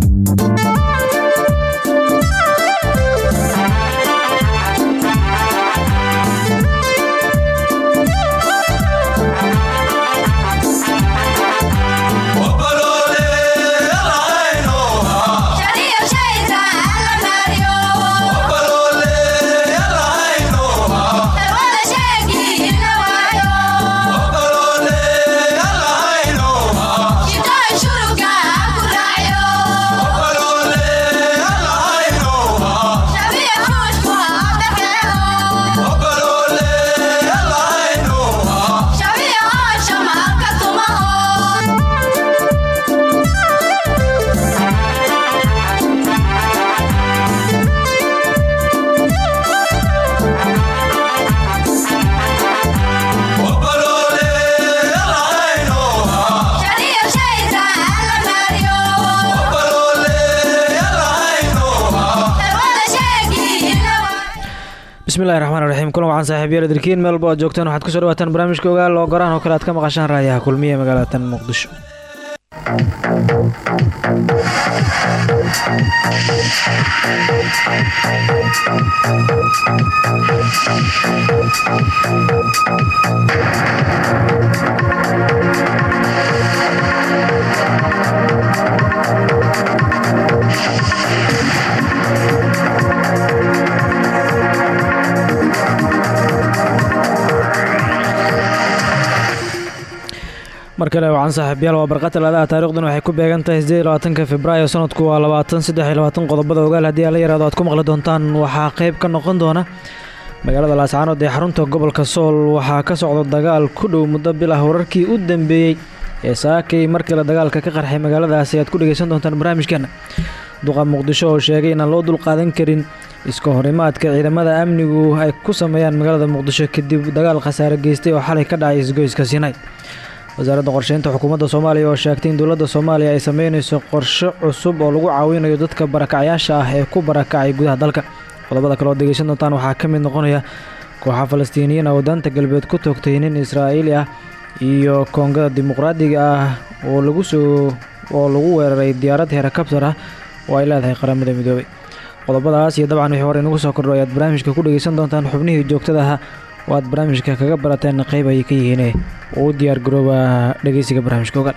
bismillahi wacan saaxiibyaal dirkiin meel walba oad joogtaan waxaad ku soo dhawaataan barnaamijka ogaal oo goraan oo kale aad ka maqashaan raadiyaha kulmiye magaalatan muqdisho mar kale wacan saaxiibyaal waa barqa talaadaha taarikhdan waxay ku beegan tahay sideed iyo labaatanka februaayo sanadku waa labaatan saddex iyo labaatan qodobada ogaal. Haddii aan la yaraado aad ku maqli doontaan waxaa qayb ka noqon doona magaalada laascaanood ee xarunta gobolka sool. Waxaa ka socda dagaal ku dhow muddo bil ah wararkii u dambeeyey ee saakay markale dagaalka ka qarxay magaaladaasi. Aad ku dhegeysan doontaan barnaamijkeena duqa muqdisho oo sheegay inaan loo dulqaadan karin iska horimaadka ciidamada amnigu ay ku sameeyaan magaalada muqdisho kadib dagaal khasaare geystay oo xalay ka dhacay isgoyska sinay wasaaradda qorsheynta xukuumadda soomaaliya oo sheegtay in dowladda soomaaliya ay sameynayso qorshe cusub oo lagu caawinayo dadka barakacyaasha ah ee ku barakacay gudaha dalka. Qodobada kale oo degeysan doontaan waxaa ka mid noqonaya kooxa falastiiniyiin oo daanta galbeed ku toogtay nin israa'iili ah iyo koongada dimuqraadiga ah oo lagu soo oo lagu weeraray diyaarad herakabtar ah. Oo ay leedahay qaramada midoobay. Qodobadaas iyo dabcan wixii hore inagu soo kordho ayaad barnaamijka ku dhegeysan doontaan xubnihii joogtada aha oo aad barnaamijka kaga barateen qayb ayay ka yihiine oo u diyaar garooba dhegeysiga barnaamijka ogaal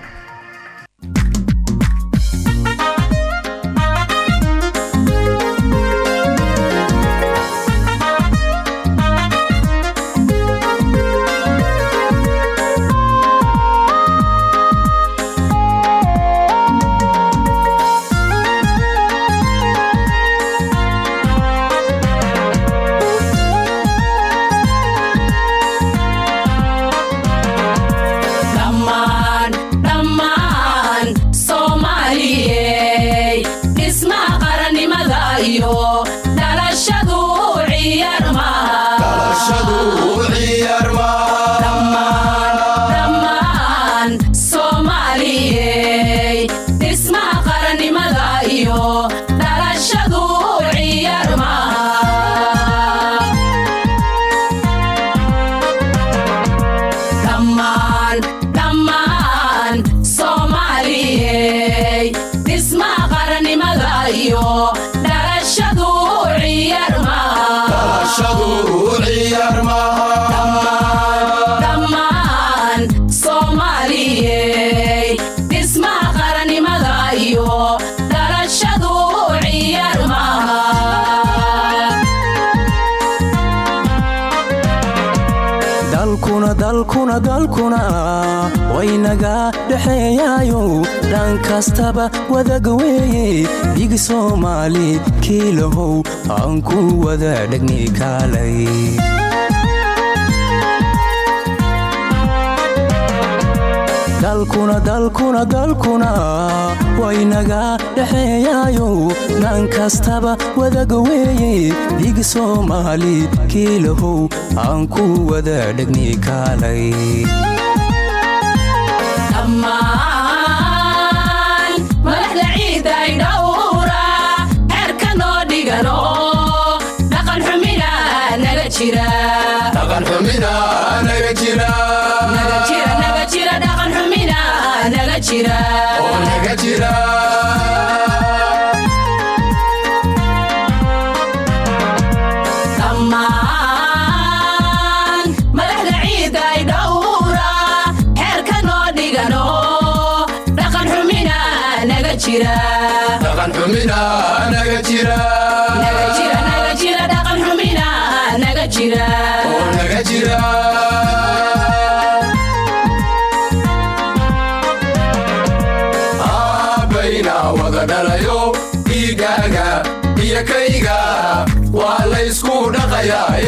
waynaga dhexeeyaayo dhan kastaba wadaga weeye dhig soomaali kiilahow aan ku wada dhegni kaalay. Dalkuna dalkuna dalkuna waynaga dhexeeyaayo dhan kastaba wadaga weeye dhig soomaali kiilahow aan ku wada dhegni kaalay dhaqayaaye maandeeq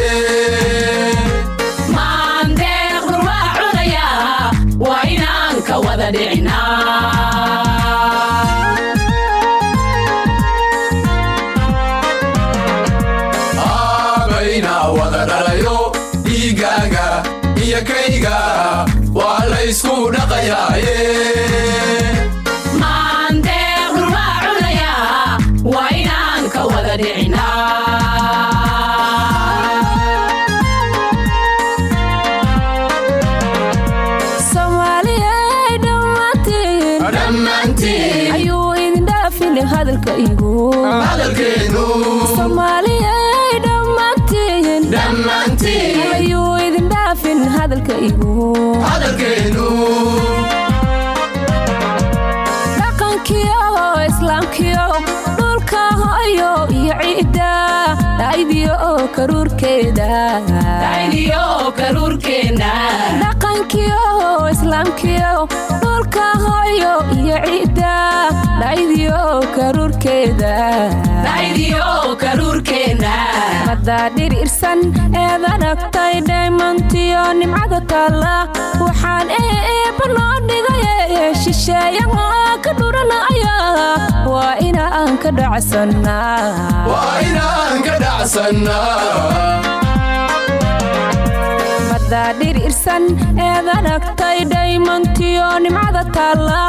dhulka hoyo iyo ciidda dhaydiyo karuurkeeda aydiyo karuurkeenna dhaqankiyo islaamkiyo dhulka hoyo iyo ciidda dhaydiyo karuurkeeda haddaa dhiriirsan eedanagtay dhaymantiyo nimcada taalla. Waxaan eeba noo dhigaye shisheeyaha ka dhuranaya waa inaan ka dhacsannaa waa inaan ka dhacsannaa haddaa dhiriirsan eedanagtay dhaymantiyo nimcada taalla.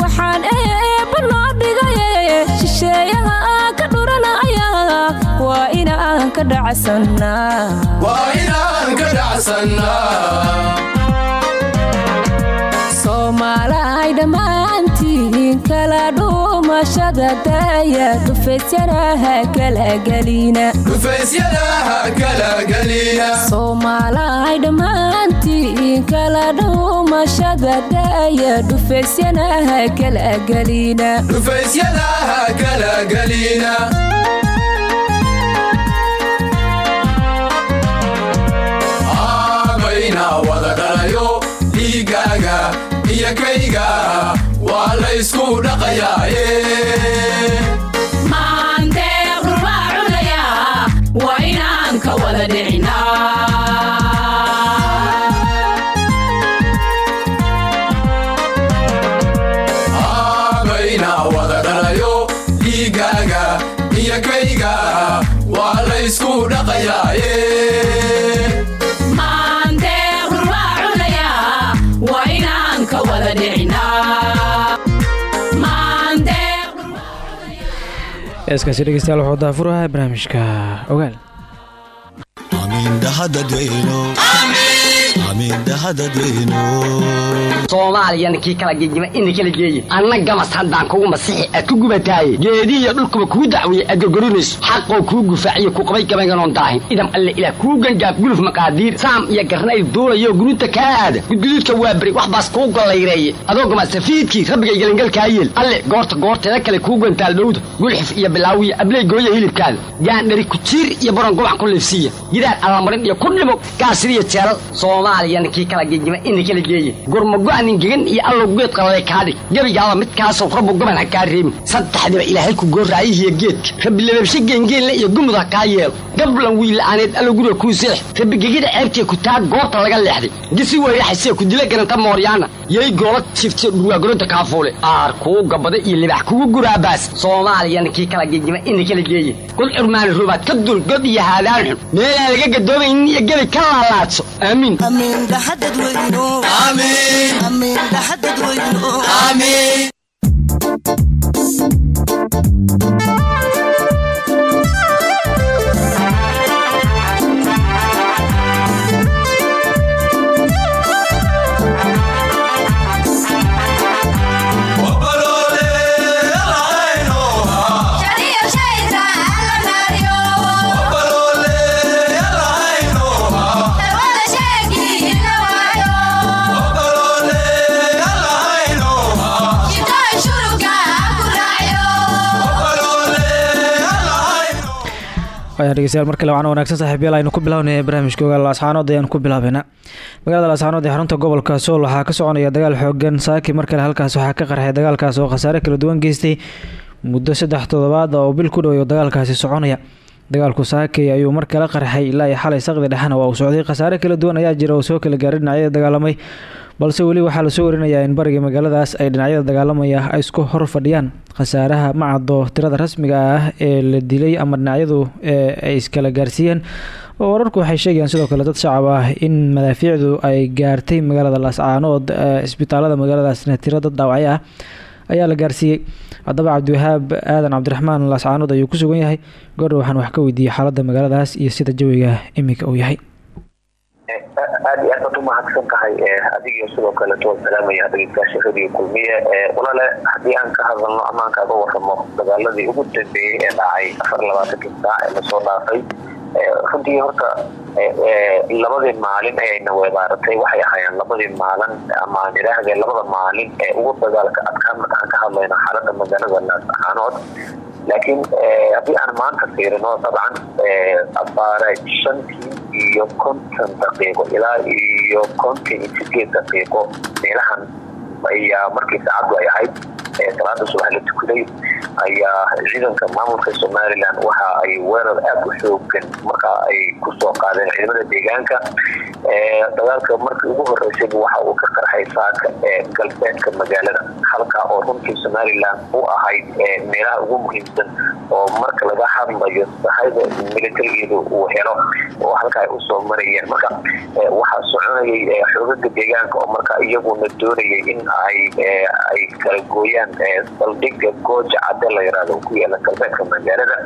Waxaan eeba noo dhigaye shisheeyaha waa inaan ka dhacsannaa waa inaan ka dhacsannaa soomaalay dhammaantiin kala dhuumashada daaya dhufaysyanaha kala gelina dhufaysyada ha kala gelina soomaalay dhammaantiin kala dhuumashada daaya dhufaysyanaha kala kayga waa laysku dhaqayaaye heeskaasi dhegeystayaal wuxuu daafuraha barnaamijka ogaal soomaaliya kii kala gegima ina kala geeye anna gamas haddaan kugu masixi aad ku gubataaye geedihiyo dhulkuba kuu dacweeye aad gorgorinayso xaqoo kuu gufaaciyo ku qabay gabaynganoon daahin idam alle ilaah kuu gangaaf guluf maqaadiir saam iyo garnayl duulayo gurunta kaa aada gudguduudka waa beri wax baas kuu gollayreeye adoo gamasafiidkii rabbigay gelingalkaa yeel alle goorta goorteeda kale kuu gantaal dhowda gulxif iyo bilaawiya abley gooya hilibkaada gaandhari kujiir iyo baron gobac ku liifsiiya gidaar allamarin iyo ku dhimo gaasiriyo jeelal soomaaliya kii kala gegima ina kala geeye gurmago-nin gegan iyo allow geed qaladay kaadhig gebigaaba midkaasoo rabbu goban ha kaa reebin saddexdiba ilaahay ku goorraayihiyo geedka rabbi lababshe geengeenle iyo gumud ha kaa yeelo. Gablan wiila'aaneed allow guriga kuu seex. Rabbi gegida ceebtiya ku taa goorta laga leexday. Gisi weyraxasee ku dila garanta mooryaana. Yay goola jiftiyo dhurwaagoronta kaafuule aar kuu gabada iyo libax kugu guraabaas soomaaliya kii kala gegima ina kala geeye kul curmaani rubaad ka dul god iyo haadaan xun. Meelaan laga gadoomaynin iyo gebi ka laalaadso. Aamiin Shit dhegeystayaal mar kale waxaana wanaagsan saaxiibyaal aynu ku bilaabnay barnaamijka ogaal laascaanood ayaanu ku bilaabeynaa magaalada laascaanood ee xarunta gobolka sool waxaa ka soconaya dagaal xoogan saaki mar kale halkaas waxaa ka qarxay dagaalkaas oo khasaare kala duwan geystay muddo saddex toddobaad oo bil ku dhow dagaalkaasi soconaya. Dagaalku saakay ayuu mar kale qarxay ilaa iyo xalay saqdi dhexena waa uu socday. Khasaare kala duwan ayaa jira oo soo kala gaaray dhinacyada dagaalamay balse weli waxaa la soo warinayaa in bariga magaaladaas ay dhinacyada dagaalamaya ay isku hor fadhiyaan. Khasaaraha ma tirada rasmiga ah ee la dilay ama dhinacyadu ay iskala gaarsiiyeen oo wararku waxay sheegayaan sidoo kale dad shacab ah in madaafiicdu ay gaartay magaalada laascaanood isbitaalada magaaladaasna tiro dad dhaawacyo ah ayaa la gaarsiiyey. Haddaba cabdiwahaab aadan cabdiraxmaan laascaanood ayuu ku sugan yahay. Goordha waxaan wax ka weydiiyey xaaladda magaaladaas iyo sida jawiga iminka uu yahay aad iyo aad baad umahadsan tahay adigiyo sidoo kaleeto salaamaya dhegeystayaasha radio kulmiye walale haddii aan ka hadalno ama aan kaaga waramo dagaaladii ugu dambeeyey ee dhacay afar labaatankii saac ee la soo dhaafay runtii horta labadii maalin ayayna weedaaratay waxay ahaayeen labadii maalin ama aan idhaahde labada maalin ee ugu dagaalka adkaan marka aan ka hadlayno xaalada magaalada laascaanood laakiin haddii aan maanta fiirino dabcan abaare shantii iyo konton daqiiqo ilaa iyo konton iyo sideed daqiiqo meelahan ayaa markii saacaddu ay ahayd salaada subax la tukaday ayaa ciidanka maamulka somalilan waxa ay weerar aada u xoogan marka ay ku soo qaadeen ciidamada deegaanka. Dagaalka markii ugu horeysay waxa uu ka qarxay saaka ee galbeedka magaalada halka oo runtii somalilan u ahayd meelaha ugu muhiimsan oo marka laga hadlayo sahayda militarigeedu uu helo oo halka ay u soo marayeen. Marka waxaa soconayay xoogaga deegaanka oo marka iyaguna doonayay in ay kala saldhiga gooja cade la yiraahdo ku yaalla galbeedka magaalada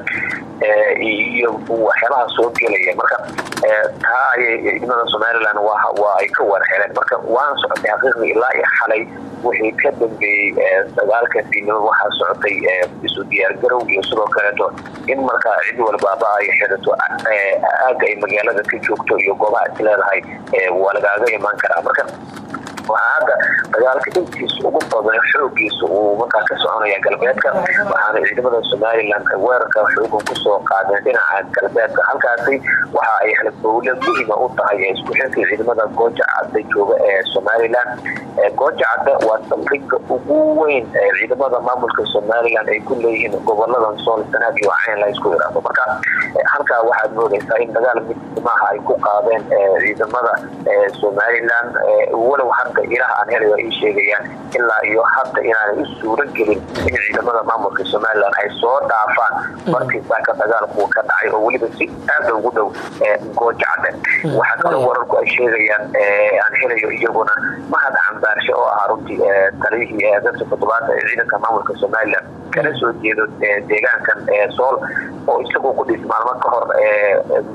iyo waxyaabaha soo gelaya. Marka taa ayay ciidamada somalilan waa ay ka war heleen marka waana socotay xaqiiqdii ilaa iyo xalay wixii ka dambeeyey dagaalka diinimo waxaa socotay isu diyaargarow iyo sidoo kaleeto in markaa cid walbaaba ay xirato aaga ay magaalada ka joogto iyo goobaha is leedahay waa lagaaga imaan karaa. Marka waxaa hadda dagaalka intiisa ugu badan xoogiisa uu markaa ka soconaya galbeedka. Waxaana ciidamada somalilan weerarka xoogan ku soo qaadeen dhinaca galbeedka. Halkaasi waxa ay halbowle muhima u tahay isku xilka ciidamada gooja cadde jooga ee somalilan gooja cadde waa saldhiga ugu weyn ee ciidamada maamulka somalilan ay ku leeyihiin goboladan sool sanaag iyo cayn la isku yiraahdo. Marka halkaa waxaad moodaysaa in dagaal midnimaha ay ku qaadeen ciidamada somalilan walow hadda ilaha aan helayo ay sheegayaan ilaa iyo hadda inaanay u suuro gelin in ciidamada maamulka somalilan ay soo dhaafaan. Markii saaka dagaalku ka dhacay oo weliba si aada ugu dhow gooja cadde waxaa kaloo wararku ay sheegayaan aan helayo iyaguna mahad cambaarshe oo ahaa runtii taliyihii dadka toddobaad ee ciidanka maamulka somalilan kala soo jeedo deegaankan sool oo isagoo ku dhis maalmo ka hor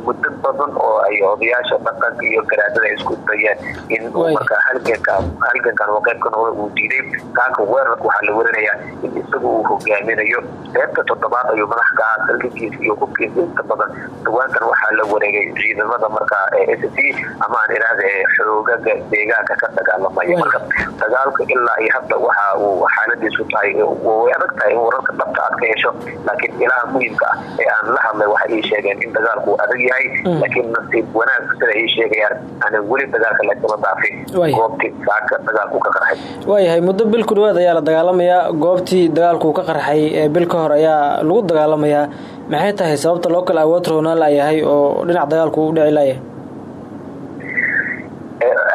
muddo badan oo ay odayaasha dhaqanka iyo garaadada isku dayeen in markaa halganka halgankan oo qaybka noqda uu diiday kaaka weerarka waxaa la werinayaa in isagu uu hogaaminayo qeybta toddobaad ayuu madax ka ahaa salkigiisa iyo hubkiisa inta badan. Dhawaankan waxaa la wareegay ciidamada markaa s c ama aan idhaahda xoogaga deegaanka ka dagaalamaya marka dagaalka ilaa iyo hadda waxa uu xaaladiisu tahay way adag tahay in wararka dhabta aad ka hesho. Laakiin ilaha muhiimka ah ee aan la hadlay waxay ii sheegeen in dagaalku adag yahay. Laakiin nasiib wanaag sida ay sheegayaan aanan weli dagaalka lagama daafin goobti saaka dagaalku ka qarxay. Waayahay muddo bil ku dhawaad ayaa la dagaalamayaa goobtii dagaalku ka qarxay ee bil ka hor ayaa lagu dagaalamayaa maxay tahay sababta loo kala awood roonaan layahay oo dhinac dagaalku u dhici layahay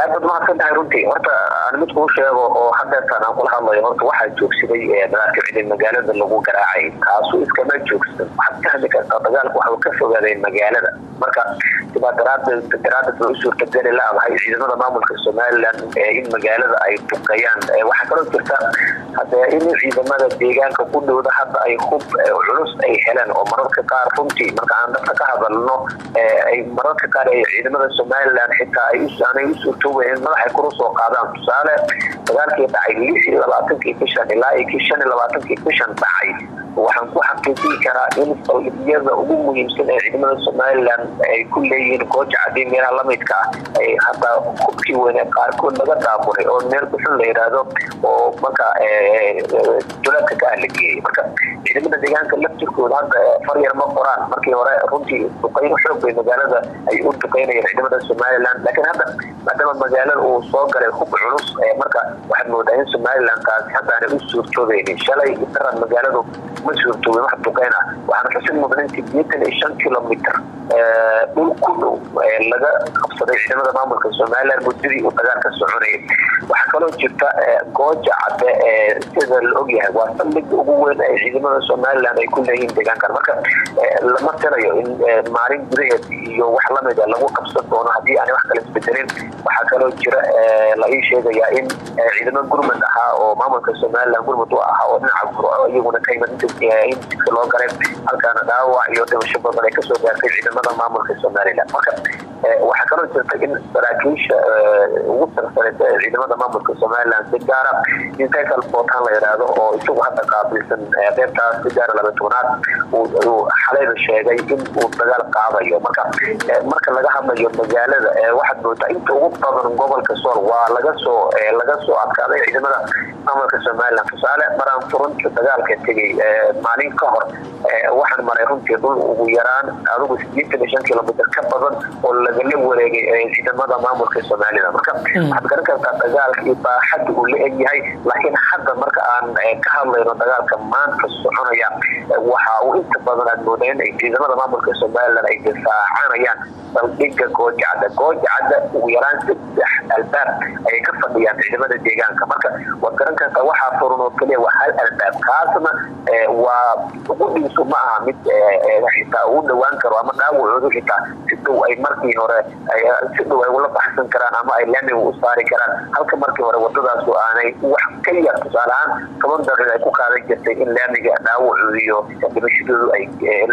aad baad mahadsan tahay runtii. Horta aan mid kuu sheego oo hadeertaan aan kula hadlayo horta waxaa joogsaday dagaalkicida magaalada lagu garaacay. Kaasu iskama joogsan. Waxaad fahmi kartaa dagaalku waxuu ka fogaaday magaalada. Marka daraaddeed bay u suurtageli laadahay ciidamada maamulka somalilan in magaalada ay duqeeyaan waxaa kaloo jirta hadee in ciidamada deegaanka ku dhowda hadda ay hub culus ay heleen oo mararka qaar runtii marka aan dadka ka hadalno mararka qaar ciidamada somalilan xitaa ay aanay u suurtoobayn in madaxay kuru soo qaadaan. Tusaale dagaalkii dhacay lix iyo labaatankii bishan ilaa kii shan bishan dhacay waxaan ku xaqiijin karaa in saldhigyada ugu muhiimsan ee ciidamada somalilan ay ku leeyihiin gooja cadii meelaha lamidka ah ay hataa hubkii weyne qaarkood laga daaburay oo meel buxun la yidhaahdo oo marka dulaadka ka ahla marka ciidamada deegaanka laftirkooda hadda faryar ma qoraan markii hore runtii duqayn xoog bay magaalada ay u duqaynayeen ciidamada somalilan laakiin hadda maadaama magaalada uu soo galay hub culus marka waxaad moodaa in somalilan taasi hadda aanay u suurtoobeynin shalay daran magaaladu ma suurtoobin wax duqayn ah waxaana xusid mudan in sideetan iyo shan kilomitr dhul ku dhow laga qabsaday ciidamada maamulka somalilan muddadii uu dagaalka soconayay waxaa kaloo jirta gooja cadde sida la ogyahay waa saldhiga ugu weyn ee ciidamada somalilan ay ku leeyihiin deegaankan marka lama filayo in maalin gudaheed iyo wax lamida lagu qabsan doono haddii aanay wax kala isbedelin waxaa kaloo jira la ii sheegayaa in ciidamo gurmud ahaa oo maamulka somalilan gurmud u ahaa oo dhinaca gurco iyaguna ka yimid in jidka loo galay halkaana dhaawac iyo dhimasho badan ay ka soo gaartay ciidamada maamulka somalilan marka waxaa kaloo jirta in saraakiisha ugu sarsanaysa ciidamada maamulka somalilan si gaara in michael botan la yidhaahdo oo isagu hadda qaabilsan qeybtaas si gaara laba tobnaad uu xalayba sheegay in uu dagaal qaadayo. Marka marka laga hadlayo magaalada waxaad moodaa inta ugu badan gobolka sool waa laga soo laga soo adkaaday ciidamada maamulka somalilan tusaale maraan furunta dagaalka tegay maalin ka hor waxaan maray runtii dhul ugu yaraan adigu sideetan iyo shan kilomitr ka badan oo lagala wareegay ciidamada maamulka somalilan marka waxaad garan kartaa dagaalka iyo baaxadda uu la egyahay laakiin hadda marka aan ka hadlayno dagaalka maanta soconaya waxa uu inta badan aad mooda in ciidamada maamulka somalilan ay difaacanayaan saldhiga goojacadda goojacadda ugu yaraan saddex albaab ayay ka fadhiyaan ciidamada deegaanka. Marka waad waxaa furan oo keliya waa hal albaab. Kaasna waa qudhiisu ma aha mid xitaa ugu dhawaan karo ama dhaawacoodu xitaa si dhow ay markii hore si ay ula baxsan karaan ama ay laamiga u saari karaan. Halka markii hore wadadaasu aanay wax ka yar tusaale ahaan toban daqiiq ay ku qaadan jirtay in laamiga dhaawacoodu iyo dhimashadoodu ay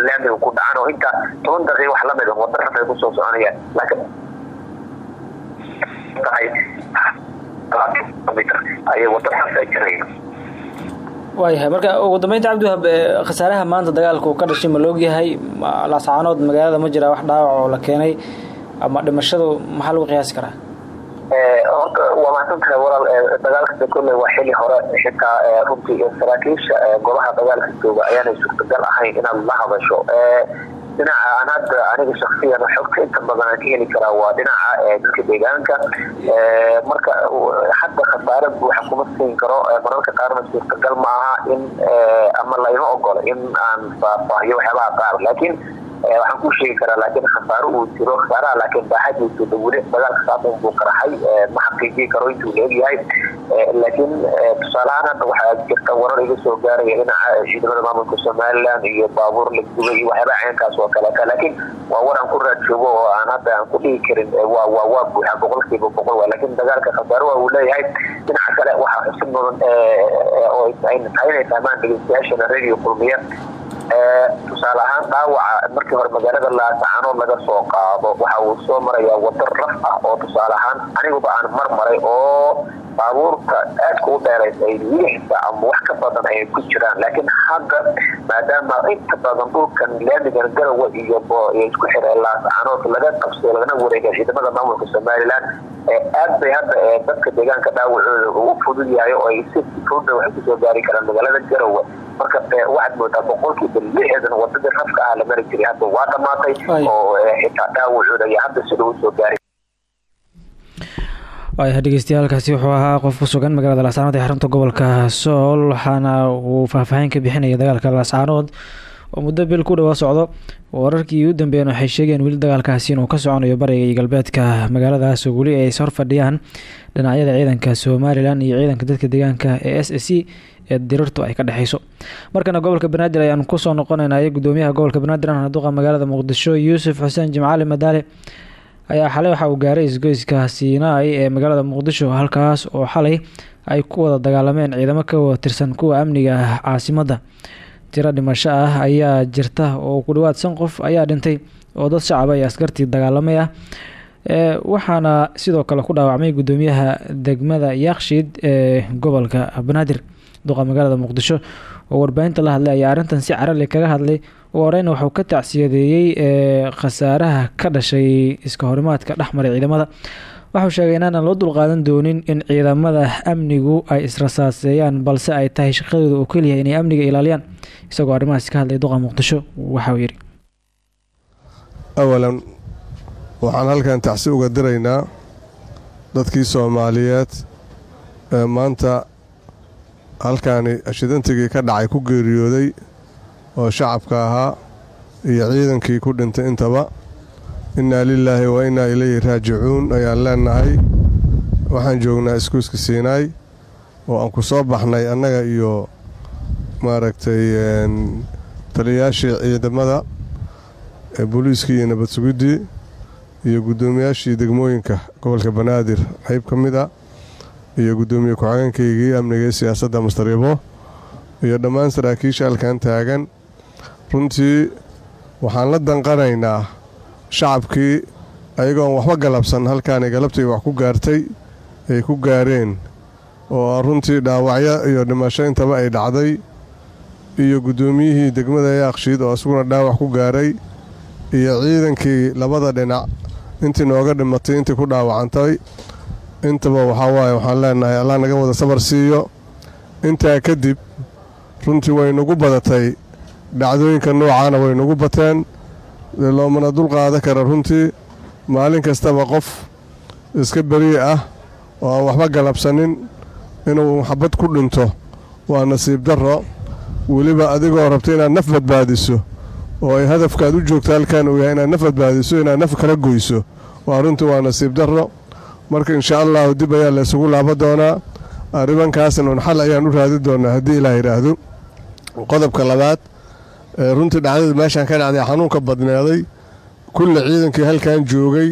laamiga ku dhacaan. Oo intaa toban daqiiq wax la mid wada raf ay ku soo soconayaan laakiin ayay wada raf ay jirayaan waayahay marka ugu dambeynta cabdiwahab khasaaraha maanta dagaalka uu ka dhashay ma la ogyahay? Laascaanood magaalada ma jiraa wax dhaawac oo la keenay? Ama dhimashadu maxaa lagu qiyaasi karaa? Horta waa mahadsan tahay walaal dagaalka kolley waa xili hore xitaa runtii saraakiisha golaha dagaalka jooga ayaanay suurtagal ahayn inaad la hadasho dhinaca aan hadda aniga shaksiyan xogta inta badan aan ka heli karaa waa dhinaca dadka deegaanka. Marka hadda khasaare buuxa kuma siin karo mararka qaarna suurtagal ma aha in ama layma ogolo in aan faahfaahiyo waxyaabaha qaar. Laakiin waxaan ku sheegi karaa laakiin khasaaro uu jiro khasaaraha laakiin baaxadiisu dhawle dagaalka saabun buu qaraxay ma xaqiijin karo intuu la egyahay laakiin tusaaleahaan hadda waxaa jirta warar iga soo gaaraya dhinaca ciidamada maamulka somalilan iyo baabuur la gubay iyo ceenkaas oo kaleeta laakiin waa war aan ku raad joogo oo aan hadda aan ku dhigi karin waa waa waa buuxa boqolkiiba boqol waa laakiin dagaalka khasaaro waa uu leeyahay dhinaca kale waxaa xusid mudan oo inay fahmaan dhegeystayaashana radio kulmiya tusaale ahaan dhaawaca markii hore magaalada laasacanood laga soo qaado waxa uu soo marayaa wado raf ah oo tusaale ahaan aniguba aan mar maray oo baabuurta aadka u dheeraysa ay lixda ama wax ka badan ay ku jiraan. Laakiin hadda maadaama inta badan dhulkan laamigan garawa iyo isku xira laascanood laga qabsay lagana wareegay ciidamada maamulka somalilan aad bay hadda dadka deegaanka dhaawacooda ugu fudud yahay oo ay si fudda waxay ku soo gaari karaan magaalada garawa marka waxaad moodaa boqolkiiba lixdan wadadii rafka ah la mari jiray. Hadda waa dhamaatay oo xitaa dhaawacooda ayaa hadda sida u soo gaaray. Waayahay dhegeystayaaalkaasi wuxuu ahaa qof ku sugan magaalada laascaanood ee xarunta gobolka sool waxaana uu faahfaahin ka bixinaya dagaalka laascaanood oo muddo bil ku dhawaa socdo. Wararkii u dambeeyeen waxay sheegeen weli dagaalkaasi inuu ka soconayo bariga iyo galbeedka magaaladaas oo weli ay is horfadhiyaan dhinacyada ciidanka somalilan iyo ciidanka dadka deegaanka ee s a c ee dirartu ay ka dhexeyso markana gobolka banaadir ayaan ku soo noqonaynay gudoomiyaha gobolka banaadir duqa magaalada muqdisho yuusuf xuseen jimcaali madaale ayaa xalay waxa uu gaaray isgoyska siinaai ee magaalada muqdisho halkaas oo xalay ay ku wada dagaalameen ciidamo ka tirsan kuwa amniga ah caasimadda tiro dhimasho ah ayaa jirta oo ku dhawaad san qof ayaa dhintay oo dad shacaba iyo askartii dagaalamay ah waxaana sidoo kale ku dhaawacmay gudoomiyaha degmada yakshiid ee gobolka banaadir duqa magaalada muqdisho oo warbaahinta la hadlay ayaa arrintan si carali kaga hadlay. Ugu horeyna wuxuu ka tacsiyadeeyey ee khasaaraha ka dhashay iska horimaadka dhexmaray ciidamada. Waxau sheegay inaanan loo dulqaadan doonin in ciidamada amnigu ay israsaaseeyaan balse ay tahay shaqadooda oo keliya inay amniga ilaaliyaan. Isagoo arrimahaas ka hadlay duqa muqdisho waxauu yidhi. Awalan waxaan halkan tacsi uga diraynaa dadkii soomaaliyeed ee maanta halkaani ashidantigii ka dhacay ku geeriyooday oo shacabka ahaa iyo ciidankii ku dhintay intaba innaa lilaahi wa innaa ilayhi raajicuun ayaan leennahay waxaan joognaa iskuuska siinaay oo aan ku soo baxnay annaga iyo maaragtay taliyayaashii ciidamada booliiskii iyo nabad sugiddii iyo guddoomiyaashii degmooyinka gobolka banaadir. Qayb ka mid a iyo guddoomiye ku-xigeenkaygii amniga ee siyaasadda mustaribo iyo dhammaan saraakiisha halkan taagan. Runtii waxaan la danqanaynaa shacabkii ayagoon waxba galabsan halkaanay galabtii wax ku gaartay ay ku gaareen oo runtii dhaawacyo iyo dhimasho intaba ay dhacday iyo guddoomiyihii degmada yaaqshiid oo isaguna dhaawac ku gaaray iyo ciidankii labada dhinac intii nooga dhimatay intii ku dhaawacantay intaba waxaa waaye waxaan leenahay allah naga wada sabar siiyo. Intaa kadib runtii waynugu badatay. Dhacdooyinka noocaana waynugu bateen. Loomana dulqaadan kara runtii. Maalin kastaba qof iska beriye ah oo aan waxba galabsanin inuu xabad ku dhinto waa nasiib darro. Weliba adigoo rabta inaad naf badbaadiso oo ay hadafkaad u joogto halkan uu yahay inaad naf badbaadiso inaad naf kala goyso waa runtii waa nasiib darro marka insha allahu dib ayaa la isugu laaba doonaa. Arrimankaasna un xal ayaan u raadi doonaa haddii ilaah yidhaahdo. Qodobka labaad runtii dhacdada meeshaan ka dhacday xanuunka badneeday kulle ciidankii halkan joogay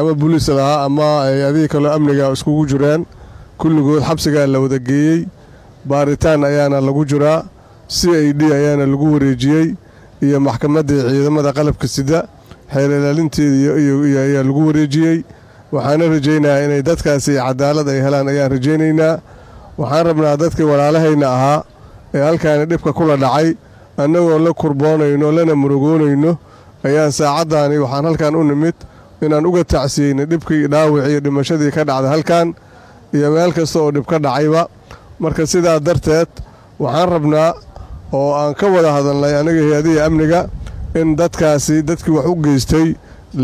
ama buliis lahaa ama adii kaloo amniga iskugu jiraan kulligood xabsigaa la wada geeyey baaritaan ayaana lagu jiraa c i d ayaana lagu wareejiyey iyo maxkamaddii ciidamada qalabka sida xeer ilaalinteeda ayaa lagu wareejiyey waxaana rajaynayaa inay dadkaasi cadaalad ay helaan ayaan rajaynaynaa. Waxaan rabnaa dadkii walaalahayna ahaa ee halkaani dhibka kula dhacay annagoo la kurboonayno lana murugoonayno ayaan saacaddaani waxaan halkan u nimid inaan uga tacsiyeynay dhibkii dhaawicii iyo dhimashadii ka dhacday halkan iyo meel kasta oo dhib ka dhacayba. Marka sidaa darteed waxaan rabnaa oo aan ka wada hadalnay aniga hay'adihii amniga in dadkaasi dadkii wax u geystay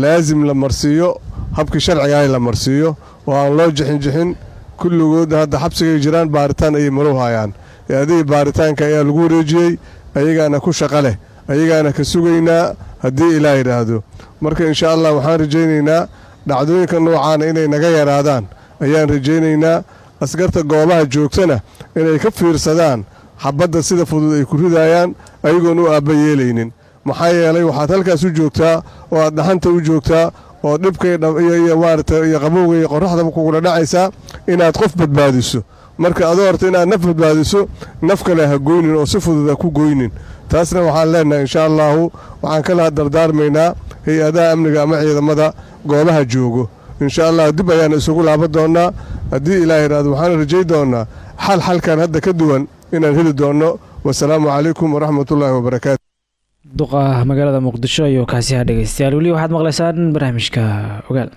laasim la marsiiyo habkii sharcigaah la marsiiyo oo aan loo jixinjixin kulligood hadda xabsigay jiraan baaritaan ayay marow hayaan hay'adihii baaritaanka ayaa lagu wareejiyey ayagaana ku shaqo leh ayagaana ka sugaynaa haddii ilaah yidhaahdo. Marka insha allah waxaan rajaynaynaa dhacdooyinka noocaana inay naga yaraadaan. Ayaan rajaynaynaa askarta goobaha joogtana inay ka fiirsadaan xabadda sida fudud ay ku ridayaan ayagoon u aabba yeelaynin. Maxaa yeelay waxaad halkaas u joogtaa oo aad dhaxanta u joogtaa oo dhibkaiyo maarata iyo qabowga iyo qorraxdaba kugula dhacaysaa inaad qof badbaadiso. Marka adoo horta inaad naf badbaadiso naf kale ha goynin oo si fudud ha ku goynin. Taasna waxaan leenahay insha allaahu waxaan kala dardaarmaynaa hay'adaha amniga ama ciidamada goobaha joogo. Insha allah dib ayaana isugu laaban doonnaa. Haddii ilaah yidhaahdo waxaan rajay doonnaa xal xalkan hadda ka duwan inaan heli doonno wasalaamu calaykum waraxmatullaahi wabarakaatu duqa magaalada muqdisho ayuu kaasiha dhegeystayaal. Weli waxaad maqlaysaan barnaamijka ogaal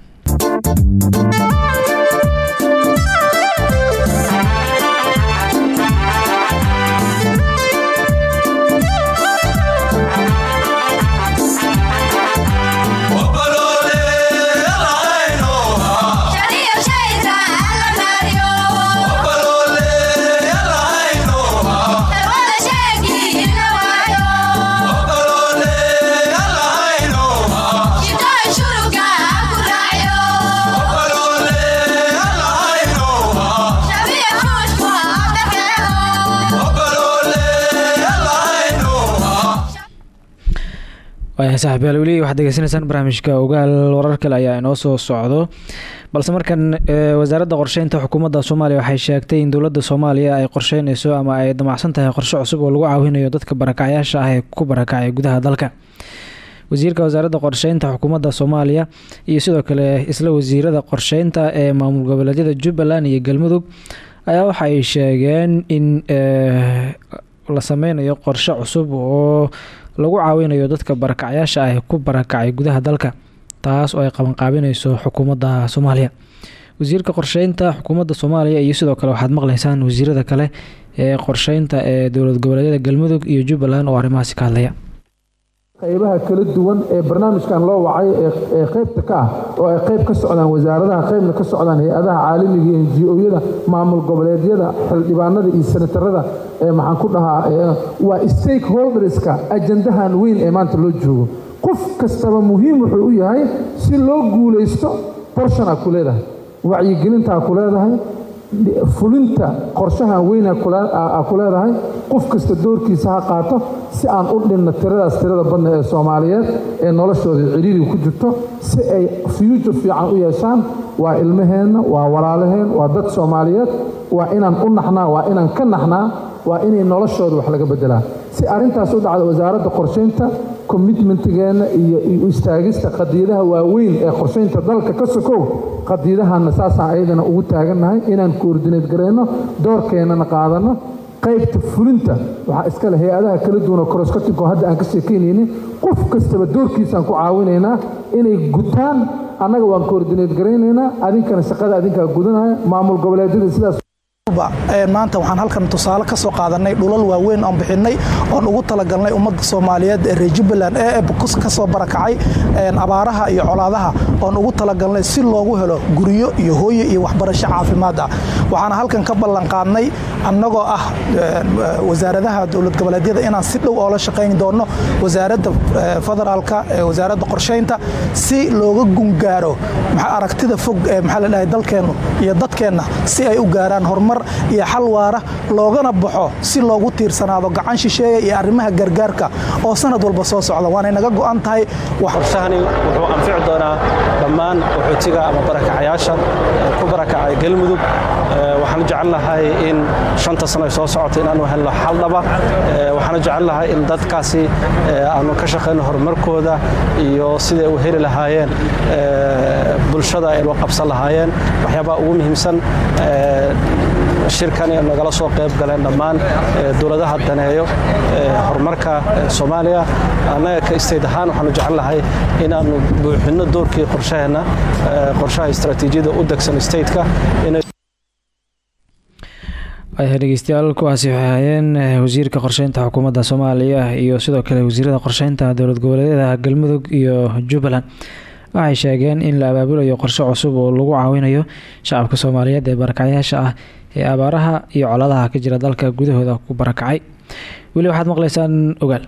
waayahay saaxiibyaal weli waxaad degeysanaysaan barnaamijka ogaal warar kale ayaa inoo soo socdo. Balse markan wasaaradda qorsheynta xukuumadda soomaaliya waxay sheegtay in dowladda soomaaliya ay qorsheyneyso ama ay damacsan tahay qorshe cusub oo lagu caawinayo dadka barakacyaasha ah ee ku barakacay gudaha dalka. Wasiirka wasaaradda qorsheynta xukuumadda soomaaliya iyo sidoo kale isla wasiirada qorsheynta ee maamul goboleedyada jubbaland iyo galmudug ayaa waxa ay sheegeen in la sameynayo qorshe cusub oo lagu caawinayo dadka barakacyaasha ah ku barakacay gudaha dalka taas oo ay qabanqaabineyso xukuumadda soomaaliya. Wasiirka qorsheynta xukuumadda soomaaliya iyo sidoo kale waxaad maqleysaan wasiirada kale ee qorsheynta ee dowlad goboleedyada galmudug iyo jubbaland oo arrimahaasi ka hadlaya qaybaha kala duwan ee barnaamijkan loo wacay ee qaybta ka ah oo ay qayb ka socdaan wasaaradaha qaybna ka socdaan hay'adaha caalamiga iyo nji-oyada maamul goboleedyada xildhibaanada iyo senatarada ee maxaan ku dhahaa waa stakeholderska ajandahan weyn ee maanta loo joogo. Qof kastaba muhiim wuxuu u yahay si loo guulaysto borshan aa ku leedahay wacyigelintaa ku leedahay fulinta qorshahan weyna aa ku leedahay qof kasta doorkiisa ha qaato si aan u dhinno tiradaas tirada badna ee soomaaliyeed ee noloshooda ciriiri ku jirto si ay future fiican u yeeshaan. Waa ilmaheenna waa walaalaheen waa dad soomaaliyeed waa inaan u naxnaa waa inaan ka naxnaa waa inay noloshooda wax laga beddelaa si arrintaas u dhacda wasaaradda qorshaynta commitmentigeenna iyo istaagista qadiyadaha waaweyn ee qorshaynta dalka ka sokow qadiyadahanna saasaan ayadana ugu taagannahay inaan koordineed garayno doorkeennana qaadanno qaybta fulinta waxaa iskale hay'adaha kala duwan oo crosscutting oo hadda aan ka sheekaynaynin qof kastaba doorkiisaan ku caawinaynaa inay gutaan annaga waan koordineed garaynaynaa adinkana shaqada adinkaa gudanaya maamul goboleedyada sidaas maanta waxaan halkan tusaale ka soo qaadanay dhulal waaweyn oon bixinay oon ugu talagalnay ummadda soomaaliyeed ee reer jubbaland ee ka soo barakacay abaaraha iyo colaadaha oon ugu talagalnay si loogu helo guryo iyo hooye iyo waxbarasho caafimaad ah. Waxaana halkan ka ballanqaadnay annagoo ah wasaaradaha dowlad goboleedyada inaan si dhow oola shaqayn doonno wasaaradda federaalka wasaaradda qorshaynta si looga gungaaro aragtida fog ee maxaa la dhahay dalkeennu iyo dadkeenna si ay u gaaraan horumar iyo xal waara loogana baxo si loogu tiirsanaado gacan shisheeya iyo arrimaha gargaarka oo sanad walba soo socda. Waanay naga go'an tahay qorshahani wuxuu anfici doonaa dhammaan qaxootiga ama barakacayaasha ku barakacay galmudug. Waxaanu jecelnahay in shanta sano ay soo socoto inaanu helno xal dhaba. Waxaanu jecelnahay in dadkaasi aanu ka shaqayno horumarkooda iyo siday u heli lahaayeen bulshada ay la qabsan lahaayeen. Waxyaabaha ugu muhiimsan shirkani nagala soo qayb galeen dhammaan dowladaha daneeyo horumarka soomaaliya. Annaga ka istayd ahaan waxaanu jecelnahay inaannu buuxinno doorkii qorshaheenna qorshaha istaraatiijiyada u degsan stateka dhegeystayaal kuwaasi waxay ahaayeen wasiirka qorsheynta xukuumadda soomaaliya iyo sidoo kale wasiirada qorsheynta dowlad goboleedyada galmudug iyo jubbaland. Waxay sheegeen in la abaabulayo qorshe cusub oo lagu caawinayo shacabka soomaaliyeed ee barakacyaasha ah ee abaaraha iyo coladaha ka jira dalka gudahooda ku barakacay. Weli waxaad maqleysaan ogaal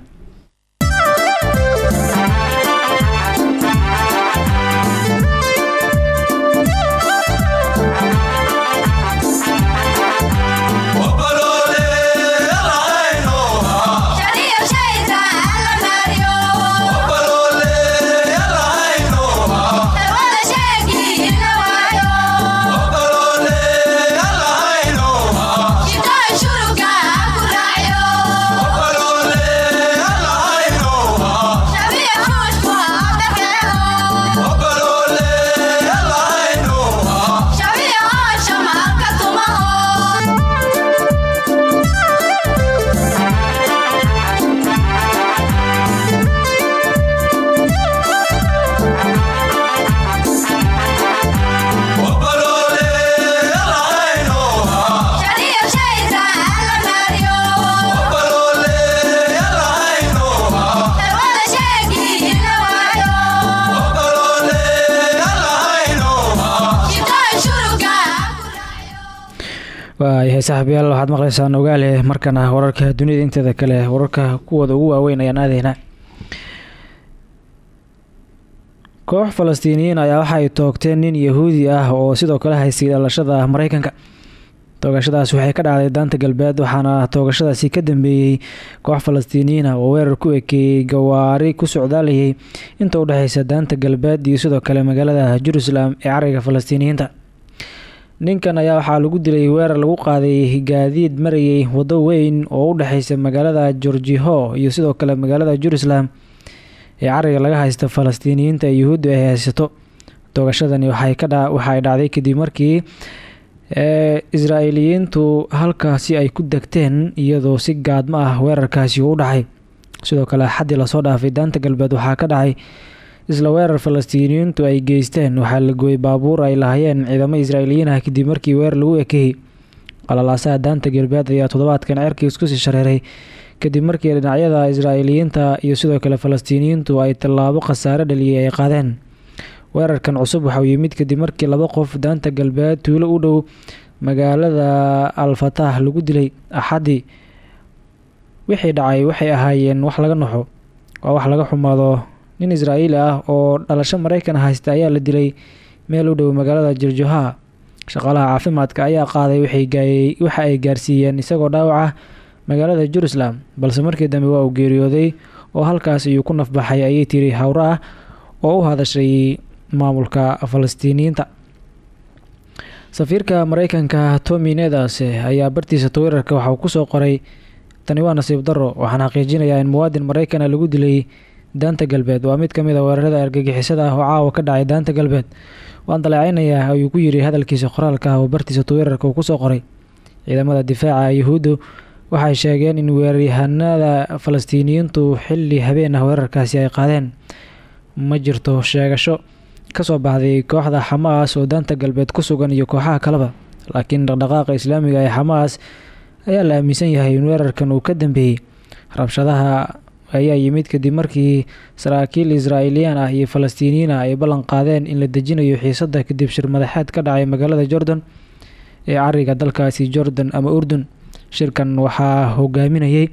waayahay saaxiibyaal waxaad maqleysaan ogaale markana wararka dunida inteeda kale wararka kuwooda ugu waaweyn ayaan aadaynaa koox falastiiniyiin ayaa waxa ay toogteen nin yahuudi ah oo sidoo kale haystay dhalashada mareykanka toogashadaas waxay ka dhacday daanta galbeed waxaana toogashadaasi ka dambeeyey koox falastiiniyiin ah oo weerar ku ekeeyey gawaari ku socdaalayay inta u dhexeysa daanta galbeed iyo sidoo kale magaalada jerusalem ee cariga falastiiniyiinta ninkan ayaa waxaa lagu dilay weerar lagu qaaday gaadiid marayay waddo weyn oo u dhexeysa magaalada gorgiho iyo sidoo kale magaalada jerusalem ee cariga laga haysta falastiiniyiinta ee yuhuudda ay haysato. Toogashadani waxay dhacday kadib markii israa'iiliyiintu halkaasi ay ku degteen iyadoo si gaadmo ah weerarkaasi u dhacay. Sidoo kale xaddii la soo dhaafay daanta galbeed waxaa ka dhacay isla weerar falastiiniyiintu ay geysteen? Waxaa la gooyey baabuur ay lahaayeen ciidamo israa'iiliyiin ah kadib markii weerar lagu ekeeyey. Qalalaasaha daanta galbeed ayaa toddobaadkan cerkii isku sii shareeray kadib markii dhinacyada israa'iiliyiinta iyo sidoo kale falastiiniyiintu ay tallaabo khasaare dhaliyay ay qaadeen. Weerarkan cusub waxauu yimid kadib markii laba qof daanta galbeed tuulo u dhow magaalada al-fataax lagu dilay. Axaddii wixii dhacay waxay ahaayeen wax laga naxo waa wax laga xumaado nin israa'iili ah oo dhalasho maraykan haysta ayaa la dilay meel u dhow magaalada jirjoha shaqaalaha caafimaadka ayaa qaaday waxa ay gaarsiiyeen isagoo dhaawaca magaalada jerusalem balse markii dambe waa uu geeriyooday oo halkaas ayuu ku nafbaxay ayay tiri hawre ah oo u hadashay maamulka falastiiniyiinta. Safiirka mareykanka tomi nedas ayaa bartiisa twitter-ka waxa uu ku soo qoray tani waa nasiib darro waxaan xaqiijinayaa in muwaadin maraykana lagu dilay daanta galbeed. Waa mid ka mid a weerarada argagixisada ah oo caawa ka dhacay daanta galbeed. Waan daleecaynayaa ayuu ku yidhi hadalkiisa qoraalka ah oo bartiisa twitter-ka uu ku soo qoray. Ciidamada difaaca yuhuuddu waxay sheegeen in weeraryahanada falastiiniyiintu xilli habeen ah weerarkaasi ay qaadeen. Ma jirto sheegasho ka soo baxday kooxda xamaas oo daanta galbeed ku sugan iyo kooxaha kaleba laakiin dhaqdhaqaaqa islaamiga ee xamaas ayaa la aaminsan yahay in weerarkan uu ka dambeeyey rabshadaha ayaa yimid kadib markii saraakiil israa'iiliyaan ah iyo falastiiniyiin ah ay ballan qaadeen in la dejinayo xiisadda kadib shir madaxeed ka dhacay magaalada jordan ee cariga dalkaasi jordan ama urdun. Shirkan waxaa hogaaminayay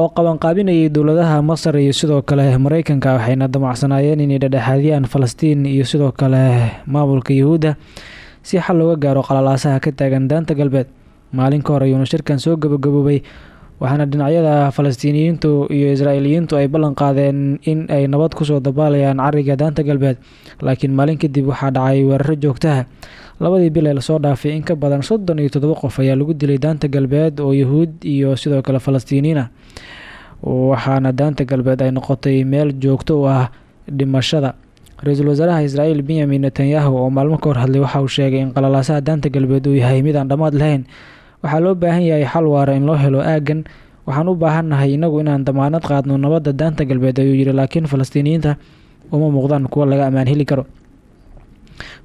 oo qabanqaabinayay dowladaha masar iyo sidoo kale mareykanka waxayna damacsanaayeen inay dhadhexaadiyaan falastiin iyo sidoo kale maamulka yuhuudda si xal looga gaaro qalalaasaha ka taagan daanta galbeed. Maalin ka hor ayuuna shirkan soo gabagaboobay waxaana dhinacyada falastiiniyiintu iyo israa'iiliyiintu ay ballan qaadeen in ay nabad ku soo dabaalayaan cariga daanta galbeed laakiin maalin kadib waxaa dhacay weeraro joogtaha labadii bil ee la soo dhaafay in ka badan soddon iyo toddoba qof ayaa lagu dilay daanta galbeed oo yuhuud iyo sidoo kale falastiiniyiin ah waxaana daanta galbeed ay noqotay meel joogto u ah dhimashada. Ra'iisul wasaaraha israa'iil benyamin netanyahu oo maalmo ka hor hadlay waxa uu sheegay in qalalaasaha daanta galbeed uu yahay mid aan dhammaad lahayn waxaa loo baahan yahay xal waara in loo helo aaggan waxaan u baahannahay inagu inaan damaanad qaadno nabadda daanta galbeed ayuu yidhi laakiin falastiiniyiinta uma muuqdaan kuwo laga ammaan heli karo.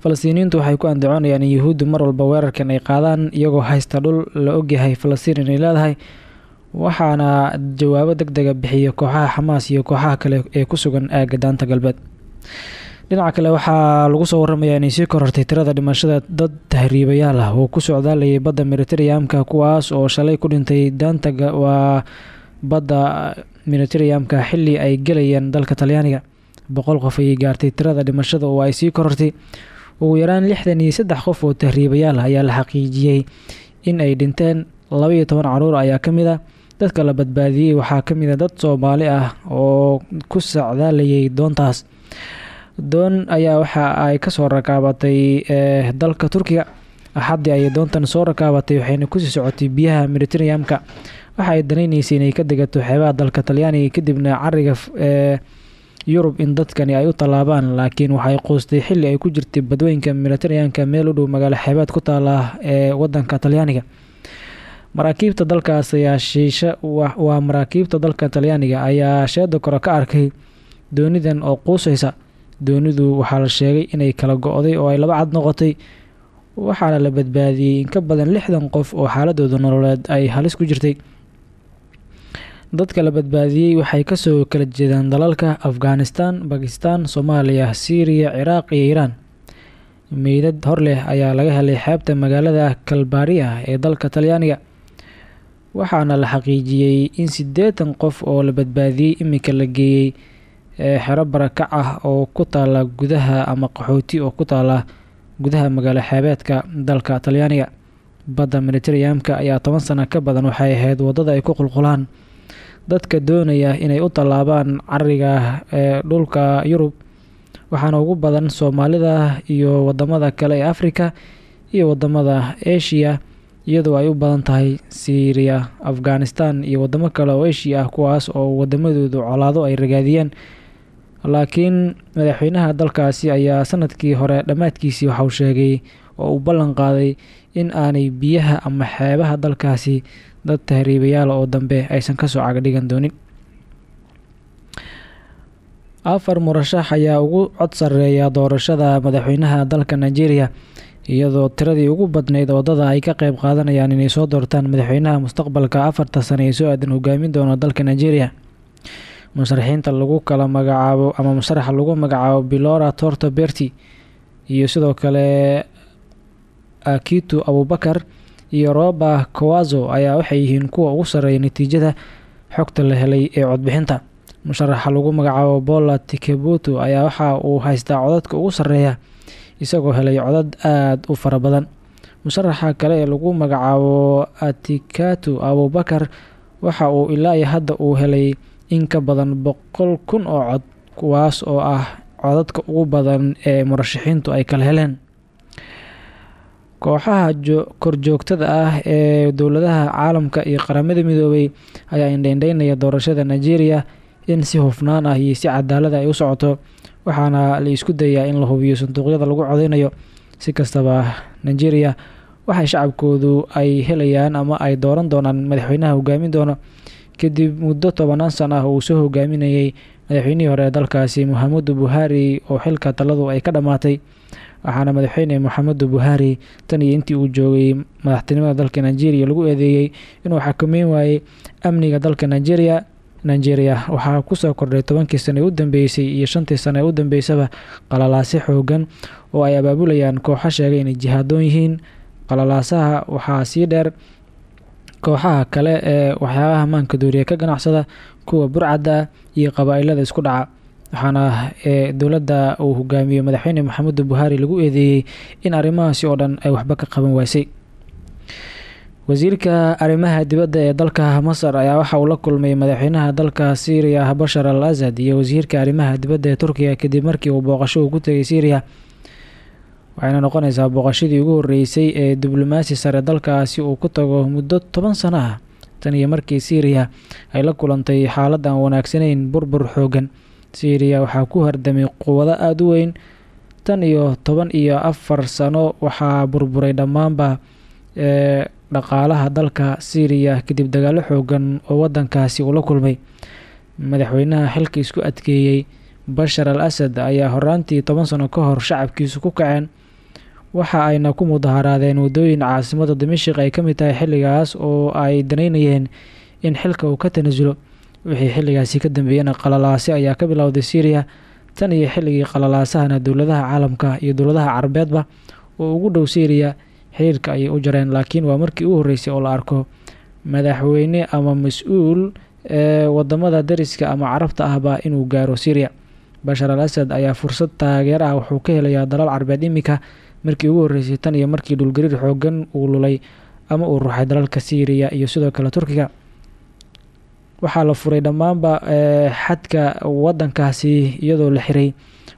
Falastiiniyiintu waxay ku andacoonayaan in yuhuuddu mar walba weerarkan ay qaadaan iyagoo haysta dhul la ogyahay falastiin inay leedahay. Waxaana jawaabo deg dega bixiya kooxaha xamaas iyo kooxaha kale ee ku sugan aagga daanta galbeed dhinaca kale waxaa lagu soo waramayaa inay sii korortay tirada dhimashada dad tahriibayaal ah oo ku socdaalayay badda mediteriyamka kuwaas oo shalay ku dhintay daanta waa badda mediteriyamka xilli ay gelayeen dalka talyaaniga. Boqol qof ayay gaartay tirada dhimashada oo ay sii korortay. Ugu yaraan lixdan iyo saddex qof oo tahriibayaal ayaa la xaqiijiyey in ay dhinteen. Laba iyo toban carruur ayaa ka mid a dadka la badbaadiyey waxaa ka mid a dad soomaali ah oo ku socdaalayay doontaas doon ayaa waxa ay ka soo rakaabatay dalka turkiga. Axaddii ayay doontan soo rakaabatay waxayna ku sii socotay biyaha mediteriyamka waxa ay danayneysay inay ka degato xeebaha dalka talyaaniga kadibna cariga ee yurub in dadkani ay u tallaabaan laakiin waxay quustay xilli ay ku jirtay badweynka mediteraneanka meel u dhow magaalo xeebeed ku taala ee wadanka talyaaniga. Maraakiibta dalkaas ayaa shiisha waa maraakiibta dalka talyaaniga ayaa sheeda kore ka arkay doonidan oo quusaysa doonidu waxaa la sheegay inay kala go-day oo ay laba cad noqotay. Waxaana la badbaadiyey in ka badan lixdan qof oo xaaladooda nololeed ay halis ku jirtay. Dadka la badbaadiyey waxay ka soo kala jeedaan dalalka afghanistan bakistan soomaaliya syriya ciraaq iyo iiraan meydad hor leh ayaa laga helay xeebta magaalada kalbaria ee dalka talyaaniga. Waxaana la xaqiijiyey in siddeetan qof oo la badbaadiyey iminka la geeyey xero barakac ah oo ku taala gudaha ama qaxooti oo ku taala gudaha magaalo xeebeedka dalka talyaaniga. Badda mediteriyamka ayaa toban sano ka badan waxay ahayd waddada ay ku qulqulaan. Dadka doonaya inay u tallaabaan cariga ee dhulka yurub waxaana ugu badan soomaalida iyo waddamada kale ee africa iyo waddamada asia iyadoo ay u badan tahay syriya afghanistan iyo wadamo kale oo asia ah kuwaas oo wadamadoodu colaado ay ragaadiyeen laakiin madaxweynaha dalkaasi ayaa sannadkii hore dhammaadkiisii waxauu sheegay oo uu ballan qaaday in aanay biyaha ama xeebaha dalkaasi dad tahriibayaal oo dambe aysan ka soo cagadhigan doonin. Afar murashax ayaa ugu cod sareeya doorashada madaxweynaha dalka nigeria iyadoo tiradii ugu badnayd waddada ay ka qeyb qaadanayaan inay soo doortaan madaxweynaha mustaqbalka afarta sane ee soo aadan hogaamin doono dalka nigeria musharaxiinta lagu kala magacaabo ama musharaxa lagu magacaabo bilora torto berti iyo sidoo kale akitu abubakar iyo roba kowazo ayaa waxay yihiin kuwa ugu sareeya natiijada xogta la helay ee codbixinta. Musharaxa lagu magacaabo bola tikebutu ayaa waxa uu haystaa codadka ugu sareeya isagoo helay codad aada u fara badan. Musharaxa kale ee lagu magacaabo atikatu abubakar waxa uu ilaa iyo hadda uu helay in ka badan boqol kun oo cod kuwaas oo ah codadka ugu badan ee murashaxiintu ay kala heleen. Kooxaha korjoogtada ah ee dowladaha caalamka iyo qaramada midoobay ayaa indheindheynaya doorashada nigeria in si hufnaan ah iyo si cadaalada ay u socoto waxaana la isku dayaa in la hubiyo sanduuqyada lagu codeynayo si kastaba nigeria waxay shacabkoodu ay helayaan ama ay dooran doonaan madaxweynaha hogaamin doono kadib muddo tobanaan sana ah uu soo hogaaminayay madaxweynihii hore ee dalkaasi moxamedu buhari oo xilka taladu ay ka dhammaatay waxaana madaxweyne moxamedu buhari tan iyo intii uu joogay madaxtinimada dalka nigeria lagu eedeeyey inuu xakameyn waayey amniga dalka nigeria nigeria. Waxaa ku soo kordhay tobankii sane u dambeysay iyo shantii sane u dambeysaba qalalaase xoogan oo ay abaabulayaan kooxo sheegay inay jihaadoon yihiin. Qalalaasaha waxaa sii dheer kooxaha kale ee waxyaabaha maanka duuriya ka ganacsada kuwa burcadda iyo qabaa-ilada isku dhaca. Waxaana ee dowladda uu hogaamiyo madaxweyne maxamedu buhari lagu eedeeyey in arrimahaasi oo dhan ay waxba ka qaban waysay wasiirka arrimaha dibadda ee dalka masar ayaa waxa uu la kulmay madaxweynaha dalka syriya bashar al asad iyo wasiirka arrimaha dibadda ee turkiga kadib markii uu booqasho uu ku tegay syriya waxayna noqonaysaa booqashadii ugu horeysay ee diblomaasi sare dalkaasi uu ku tago muddo toban sano ah. Tan iyo markii syriya ay la kulantay xaalad aan wanaagsanayn burbur xoogan syriya waxaa ku hardamay quwado aada u weyn. Tan iyo toban iyo afar sano waxaa burburay dhammaanba ee dhaqaalaha dalka syriya kadib dagaalo xoogan oo wadankaasi uu la kulmay. Madaxweynaha xilka isku adkeeyey bashar al asad ayaa horaantii toban sano ka hor shacabkiisu ku kaceen waxa ayna ku mudaharaadeen waddooyin caasimada dimashik ay ka mid tahay xilligaas oo ay danaynayeen in xilka uu ka tanasulo wixii xilligaasi ka dambeeyena qalalaase ayaa ka bilowday syriya tan iyo xilligii qalalaasahana dowladaha caalamka iyo dowladaha carabeedba oo ugu dhow syriya xiriirka ayay u jareen laakiin waa markii ugu horreysay oo la arko madaxweyne ama mas'uul ee waddamada dariska ama carabta ahba inuu gaaro syriya bashar al asad ayaa fursad taageer ah wuxuu ka helayaa dalal carabeed iminka markii ugu horreysay tan iyo markii dhulgariir xoogan uu lulay ama uu ruuxay dalalka syriya iyo sidoo kale turkiga. Waxaa la furay dhammaanba xadka wadankaasi iyadoo la xiray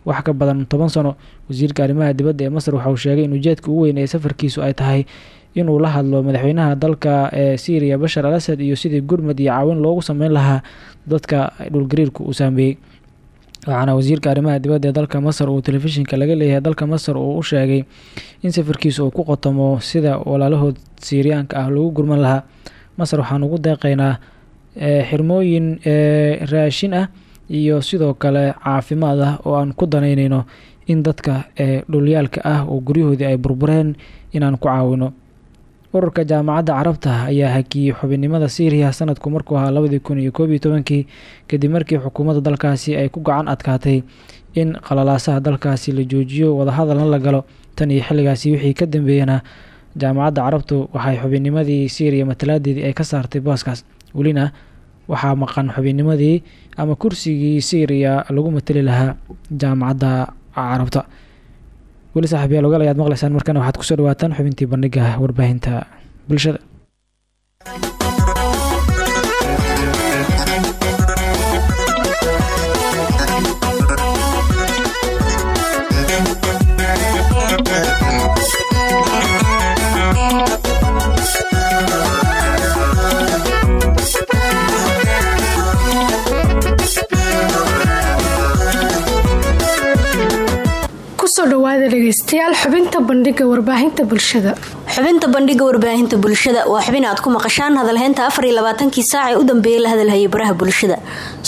wax ka badan toban sano. Wasiirka arrimaha dibadda ee masar waxa uu sheegay in ujeedka ugu weyn ee safarkiisu ay tahay inuu la hadlo madaxweynaha dalka ee syriya bashar al asad iyo sidii gurmad iyo caawin loogu sameyn lahaa dadka dhulgariirku uu saameeyey waxaana wasiirka arrimaha dibadda ee dalka masar uu telefishinka laga leeyahay. Dalka masar uu u sheegay in safarkiisa uu ku qotomo sida walaalahood siiriyaanka ah loogu gurman lahaa. Masar waxaan ugu deeqeynaa xirmooyin raashin ah iyo sidoo kale caafimaad ah oo aan ku danaynayno in dadka dhulyaalka ah oo guryahoodii ay burbureen inaan ku caawino ururka jaamacadda carabta ayaa hakiyey xubinnimada syriya sanadku markuu ahaa labadii kun iyo koob tobankii kadib markii xukuumadda dalkaasi ay ku gacan adkaatay in qalalaasaha dalkaasi la joojiyo wadahadalna la galo. Tan iyo xilligaasi wixii ka dambeeyana jaamacadda carabtu waxay xubinnimadii syriya matalaadeedii ay ka saartay booskaas welina waxaa maqan xubinnimadii ama kursigii syriya lagu matali lahaa jaamacadda carabta weli saaxiibyaal ogaal ayaad maqlaysaan markana waxaad ku soo dhawaataan xubintii bandhiga warbaahinta bulshada dhegeystayaal xubinta bandhiga warbaahinta bulshada. Xubinta bandhiga warbaahinta bulshada waa xubin aad ku maqashaan hadalheynta afar iyo labaatankii saac ee u dambeeyay la hadalhayay baraha bulshada.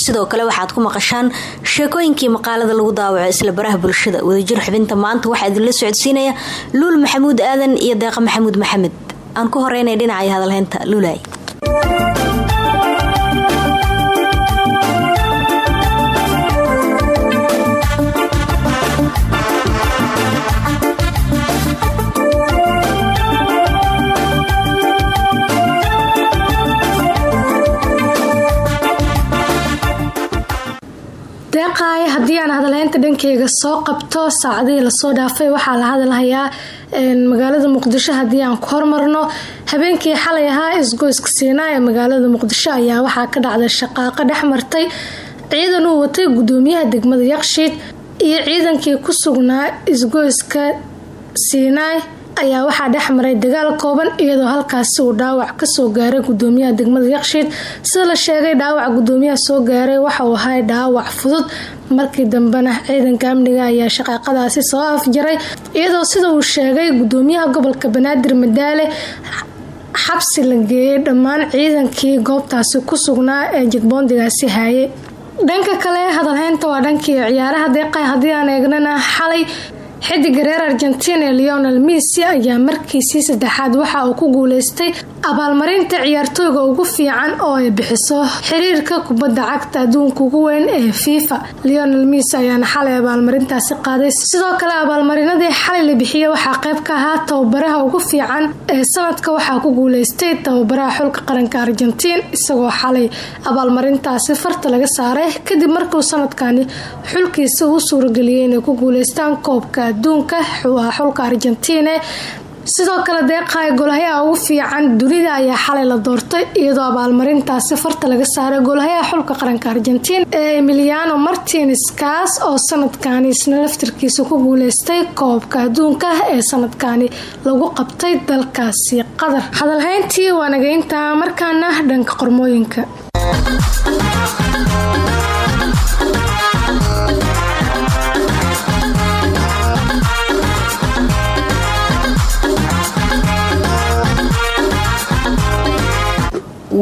Sidoo kale waxaad ku maqashaan sheekooyinkii maqaalada lagu daawaco isla baraha bulshada. Wadajir xubinta maanta waxaa idinla socodsiinaya luul maxamuud aadan iyo deeqa maxamuud maxamed. Aan ku horeynay dhinacay hadalheynta luulay deeqaay haddii aan hadalheynta dhankeyga soo qabto saacadihii la soo dhaafay waxaa la hadalhayaa magaalada muqdisho haddii aan ku hormarno. Habeenkii xalay ahaa isgoyska siinaa ee magaalada muqdisho ayaa waxaa ka dhacday shaqaaqo dhex martay. Ciidan uu watay gudoomiyaha degmada yaqshiid iyo ciidankii ku sugnaa isgoyska siinaay ayaa waxaa dhex maray dagaal kooban iyadoo halkaasi uu dhaawac ka soo gaaray gudoomiyaha degmada yaqshiid sida la sheegay dhaawac gudoomiyaha soo gaaray waxa uu ahay dhaawac fudud. Markii dambena ciidanka amniga ayaa shaqaaqadaasi soo afjaray iyadoo sida uu sheegay gudoomiyaha gobolka banaadir madaale xabsi la geeyay dhammaan ciidankii goobtaasi ku sugnaa ee jigboondigaasi haayay dhanka kale hadalheynta waa dhankii ciyaaraha deeqa haddii aan eegnana xalay xidiga reer argentina leonel messi ayaa markiisii saddexaad waxa uu ku guuleystay abaalmarinta ciyaartooyga ugu fiican oo ay bixiso xiriirka kubadda cagta adduunka ugu weyn ee fifa. Leonel messi ayaana xalay abaalmarintaasi qaaday. Sidoo kale abaalmarinadii xalay la bixiyey waxaa qayb ka ahaa tababaraha ugu fiican ee sanadka waxaa ku guuleystay tababaraha xulka qaranka argentiin isagoo xalay abaalmarintaasi farta laga saaray. Kadib markuu sanadkani xulkiisa uu suurageliyay inay ku guuleystaan koobka adduunka waa xulka argentiine sidoo kale deeqaay golhayaha ugu fiican dunida ayaa xalay la doortay iyadoo abaalmarintaasi farta laga saaray golhayaha xulka qaranka argentiin ee emiliano martines kaas oo sanadkani isna laftirkiisa ku guuleystay koobka adduunka ee sanadkani lagu qabtay dalkaasi qatar hadalhayntii waa nageynta markaana dhanka qormooyinka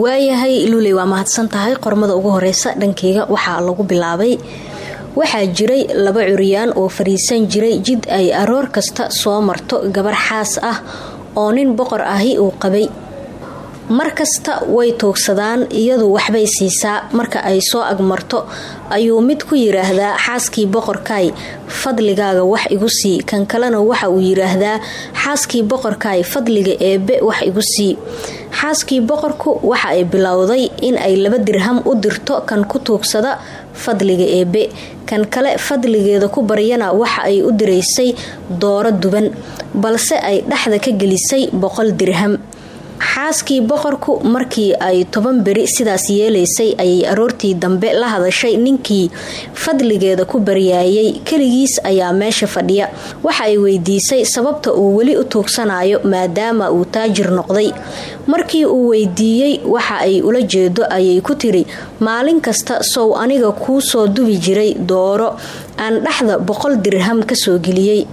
waayahay luuley waa mahadsan tahay qormada ugu horeysa dhankeyga waxaa lagu bilaabay. Waxaa jiray laba curyaan oo fariisan jiray jid ay aroor kasta soo marto gabar xaas ah oo nin boqor ahi uu qabay mar kasta way toogsadaan iyadu waxbay siisaa marka ay soo agmarto. Ayuu mid ku yiraahdaa xaaskii boqorkaay fadligaaga wax igu sii. Kan kalena waxa uu yiraahdaa xaaskii boqorkaay fadliga eebbe wax igu sii. Xaaskii boqorku waxa ay bilowday in ay laba dirham u dirto kan ku tuugsada fadliga eebbe. Kan kale fadligeeda ku baryana waxa ay u diraysay dooro duban balse ay dhexda ka gelisay boqol dirham xaaskii boqorku markii ay toban beri sidaas yeelaysay ayay aroortii dambe la hadashay. Ninkii fadligeeda ku baryaayay keligiis ayaa meesha fadhiya. Waxa ay weydiisay sababta uu weli u tuugsanayo maadaama uu taajir noqday. Markii uu weydiiyey waxa ay ula jeedo ayay ku tiri maalin kasta sow aniga kuu soo dubi jiray dooro. Aan dhexda boqol dirham ka soo geliyey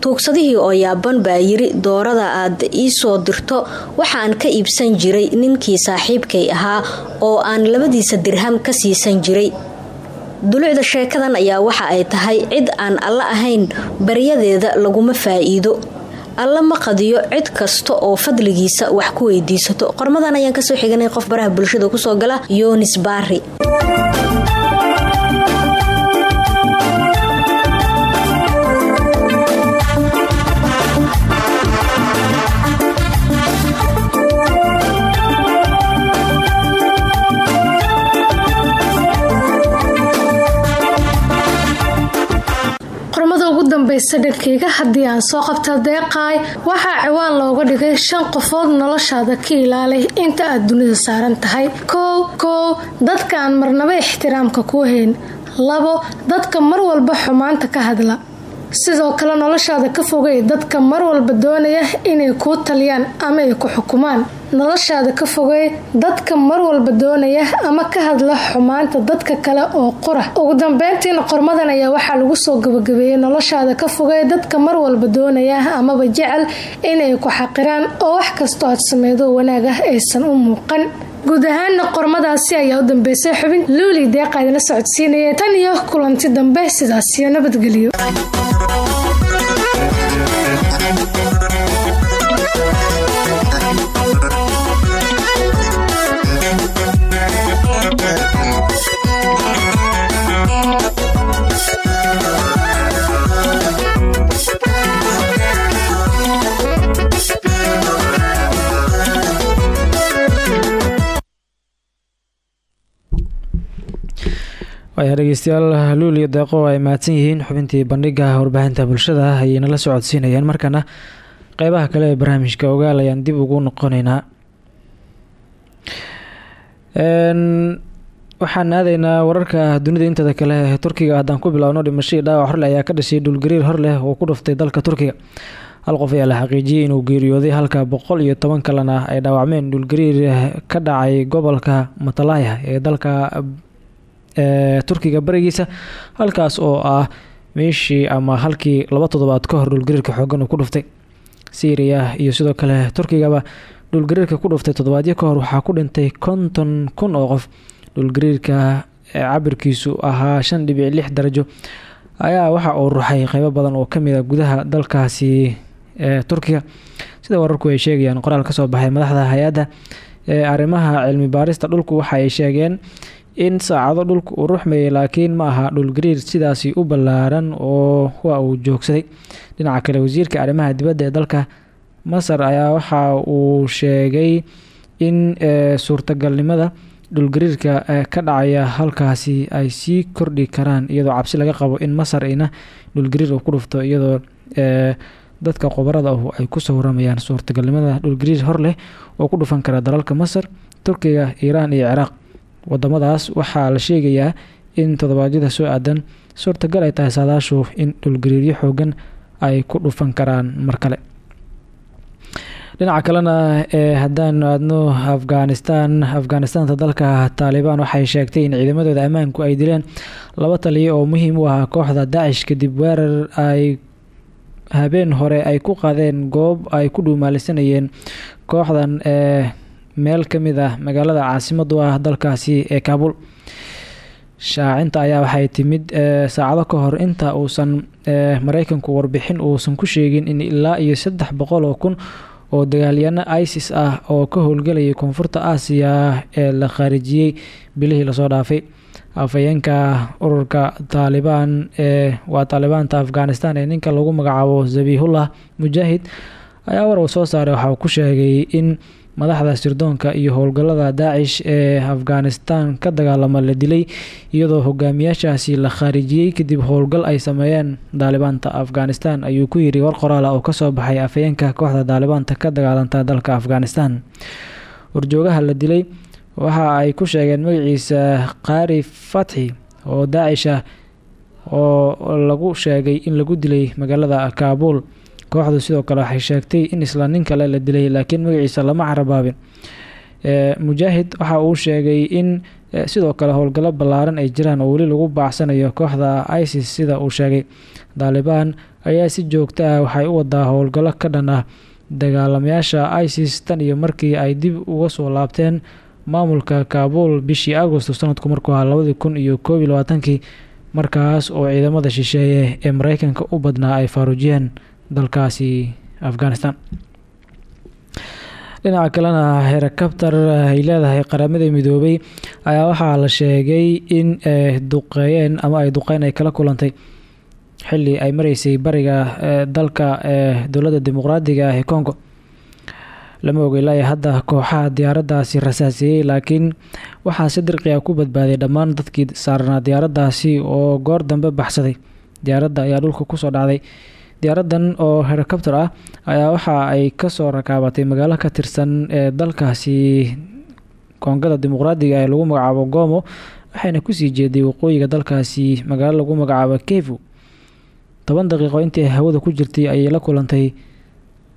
tuugsadihii oo yaaban baa yiri doorada aad ii soo dirto waxaan ka iibsan jiray ninkii saaxiibkay ahaa oo aan labadiisa dirham ka siisan jiray. Dulucda sheekadan ayaa waxa ay tahay cid aan alla ahayn baryadeeda laguma faa-iido. Alla ma qadiyo cid kasta oo fadligiisa wax ku weydiisato. Qormadan ayaan ka soo xiganay qof baraha bulshada ku soo gala yonis baari dambeysa dhankeyga haddii aan soo qabta deeqaay waxaa ciwaan looga dhigay shan qofood noloshaada ka ilaalay inta aad dunida saaran tahay. Kow kow dadka aan marnaba ixtiraamka ku hayn labo dadka mar walba xumaanta ka hadla sidoo kale noloshaada ka fogay dadka mar walba doonaya inay kuu taliyaan ama ay ku xukumaan. Noloshaada ka fogay dadka mar walba doonaya ama ka hadla xumaanta dadka kale oo qura. Ugu dambeyntiina qormadan ayaa waxaa lagu soo gabagabeeyey noloshaada ka fogay dadka mar walba doonaya amaba jecel inay ku xaqiraan oo wax kastoo aad sameydo wanaag ah aysan u muuqan guud ahaana qormadaasi ayaa u dambeysay xubin luuli deeqa idinla socodsiinaya. Tan iyo kulanti dambe sidaas iyo nabadgelyo waaya dhegeystayaal luul iyo deeqo ay mahadsan yihiin xubintii bandhiga warbaahinta bulshada ayay nala socodsiinayaan. Markana qeybaha kale ee barnaamijka ogaal ayaan dib ugu noqoneynaa waxaan aadaynaa wararka dunida inteeda kale ee turkiga. Haddaan ku bilaabno dhimashadii dhaawac horleh ayaa ka dhashay dhulgariir hor leh oo ku dhuftay dalka turkiga. Hal qof ayaa la xaqiijiyey inuu geeriyooday halka boqol iyo toban kalena ay dhaawacmeen dhulgariir ka dhacay gobolka matalaya ee dalka turkiga barigiisa halkaas oo ah meeshii ama halkii laba toddobaad ka hor dhulgariirka xoogan ku dhuftay. Syriya iyo sidoo kale turkigaba dhulgariirka ku dhuftay toddobaadyo ka hor waxaa ku dhintay konton kun oo qof. Dhulgariirka cabirkiisu ahaa shan dhibic lix darajo ayaa waxa uu ruxay qeybo badan oo ka mid a gudaha dalkaasi ee turkiga. Sida wararku ay sheegayaan qoraal ka soo baxay madaxda hay'adda ee arrimaha cilmi baarista dhulku waxa ay sheegeen in saacado dhulku uu ruxmayay laakiin ma aha dhulgariir sidaasi u ballaaran oo waa uu joogsaday. Dhinaca kale wasiirka arrimaha dibadda ee dalka masar ayaa waxa uu sheegay in suurtagalnimada dhulgariirka ka dhacaya halkaasi ay sii kordhi karaan iyadoo cabsi laga qabo in masar ina dhulgariir uu ku dhufto iyadoo dadka qobarada ahu ay ku sawiramayaan. Suurtagalnimada dhulgariir hor leh oo ku dhufan kara dalalka masar turkiga iiraan iyo ciraaq wadamadaas waxaa la sheegayaa in toddobaadyada soo aadan suurtagal ay tahay saadaashu in dhulgariiryo xoogan ay ku dhufan karaan mar kale. Dhinaca kalena ee haddaan aadno afghanistan afghanistaanta dalka taalibaan waxay sheegtay in ciidamadooda ammaanku ay dileen laba taliyo oo muhiim u ahaa kooxda daacish kadib weerar ay habeen hore ay ku qaadeen goob ay ku dhuumaalisanayeen kooxdan ee meel ka mid ah magaalada caasimadu ah dalkaasi ee kaabul shaacinta ayaa waxay timid saacado ka hor inta uusan mareykanku warbixin uusan ku sheegin in ilaa iyo saddex boqol oo kun oo dagaalyano isis ah oo ka howlgelayay koonfurta aasiya ee la khaarijiyey bilihii la soo dhaafay afhayeenka ururka taalibaan ee waa taalibaanta afghanistan ee ninka lagu magacaabo zabihullah mujaahid ayaa war uu soo saaray. Waxa uu ku sheegay in madaxda sirdoonka iyo howlgallada daacish ee afghanistan ka dagaalama la dilay iyadoo hogaamiyaashaasi la khaarijiyey kadib howlgal ay sameeyeen daalibaanta afghanistan ayuu ku yiri war qoraala oo ka soo baxay afhayeenka kooxda daalibaanta ka dagaalanta dalka afghanistan. Warjoogaha la dilay waxa ay ku sheegeen magaciisa qaari fatxi oo daacish ah oo lagu sheegay in lagu dilay magaalada kaabul kooxdu sidoo kale waxay sheegtay in isla nin kale la dilay laakiin magaciisa lama carabaabin. Mujaahid waxa uu sheegay in sidoo kale howlgallo ballaaran ay jiraan oo weli lagu baacsanayo kooxda isis sida uu sheegay. Daalibaan ayaa si joogto ah waxay u wadaa howlgallo ka dhan ah dagaalamayaasha isis tan iyo markii ay dib uga soo laabteen maamulka kaabul bishii agosto sanadku markuu ahaa labadii kun iyo koob iyo labaatankii markaas oo ciidamada shisheeye ee mareykanka u badnaa ay faaruujiyeen dalkaasi afghanistan. Dhinaca kalena helikabtar ay leedahay qaramada midoobay ayaa waxaa la sheegay in duqeeyeen ama ay duqeyn ay kala kulantay. Xili ay mareysay bariga dalka ee dowladda dimuqraadiga ah ee congo. Lama oga ilaa hadda kooxaha diyaaradaasi rasaasiyey laakiin waxaa si dirqiya ku badbaaday dhammaan dadkii saarnaa diyaaradaasi oo goor dambe baxsaday. Diyaaradda ayaa dhulka ku soo dhacday diyaaradan oo helikabtar ah ayaa waxa ay ka soo rakaabatay magaalo ka tirsan ee dalkaasi koongada dimuqraadiga ee lagu magacaabo gomo waxayna ku sii jeeday waqooyiga dalkaasi magaalo lagu magacaabo kevu toban daqiiqo intii hawada ku jirtay ayay la kulantay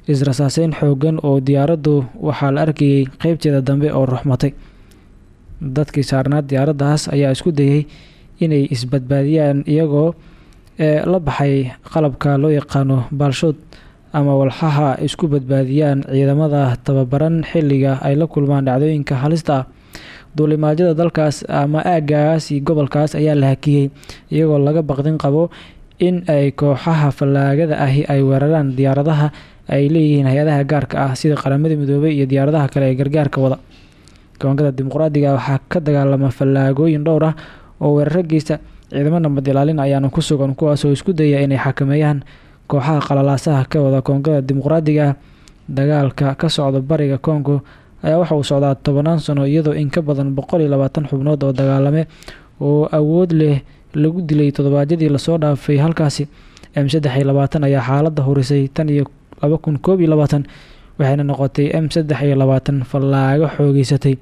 israsaaseyn xoogan oo diyaaraddu waxaa la arkayay qeybteeda dambe oo ruxmatay. Dadkii saarnaa diyaaraddaas ayaa isku dayay inay isbadbaadiyaan iyagoo la baxay qalabka loo yaqaano baalshood ama walxaha isku badbaadiyaan ciidamada tababaran xilliga ay la kulmaan dhacdooyinka halista ah. Duulimaadyada dalkaas ama aagaas iyo gobolkaas ayaa la hakiyey iyagoo laga baqdin qabo in ay kooxaha fallaagada ahi ay weeraraan diyaaradaha ay leeyihiin hay'adaha gaarka ah sida qaramada midoobay iyo diyaaradaha kale ee gargaarka wada. Koonkada dimuqraadiga waxaa ka dagaalama fallaagooyin dhowr ah oo weeraro geysta ciidamo nabad ilaalin ayaana ku sugan kuwaasoo isku daya inay xakameeyaan kooxaha qalalaasaha ka wada koongada dimuqraadiga. Dagaalka ka socda bariga kongo ayaa waxa uu socdaa tobanaan sano iyadoo in ka badan boqol iyo labaatan xubnood oo dagaalame oo awood leh lagu dilay toddobaadyadii la soo dhaafay. Halkaasi m saddex iyo labaatan ayaa xaaladda hurisay tan iyo laba kun koob labaatan waxayna noqotay m saddex iyo labaatan fallaago xoogeysatay.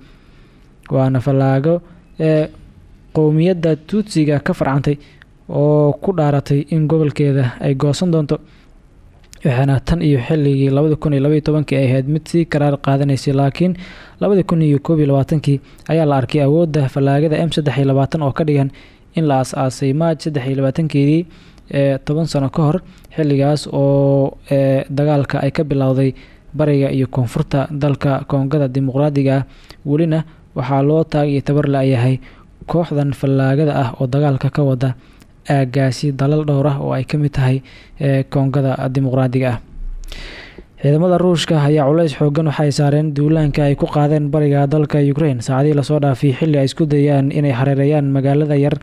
Waana fallaago ee qowmiyadda tuutsiga ka farcantay oo ku dhaaratay in gobolkeeda ay goosan doonto waxaana tan iyo xilligii labadi kun ay ahayd mid sii karaar qaadanaysay laakiin labadi kun ayaa la arkay awoodda fallaagada m saddex iyo labaatan oo ka dhigan in la as-aasay maaj saddex iyo labaatankeedii ee toban sano ka hor xilligaas oo dagaalka ay ka bilowday bariga iyo koonfurta dalka koongada dimuqraadiga. Ah welina waxaa loo taag tabar la-yahay kooxdan fallaagada ah oo dagaalka ka wada aagaasi dalal dhowr ah oo ay ka mid tahay koongada dimuqraadiga ah. Ciidamada ruushka ayaa culays xoogan waxay saareen duulaanka ay ku qaadeen bariga dalka ukraine. Saacadihii la soo dhaafay xilli ay isku dayaan inay hareereeyaan magaalada yar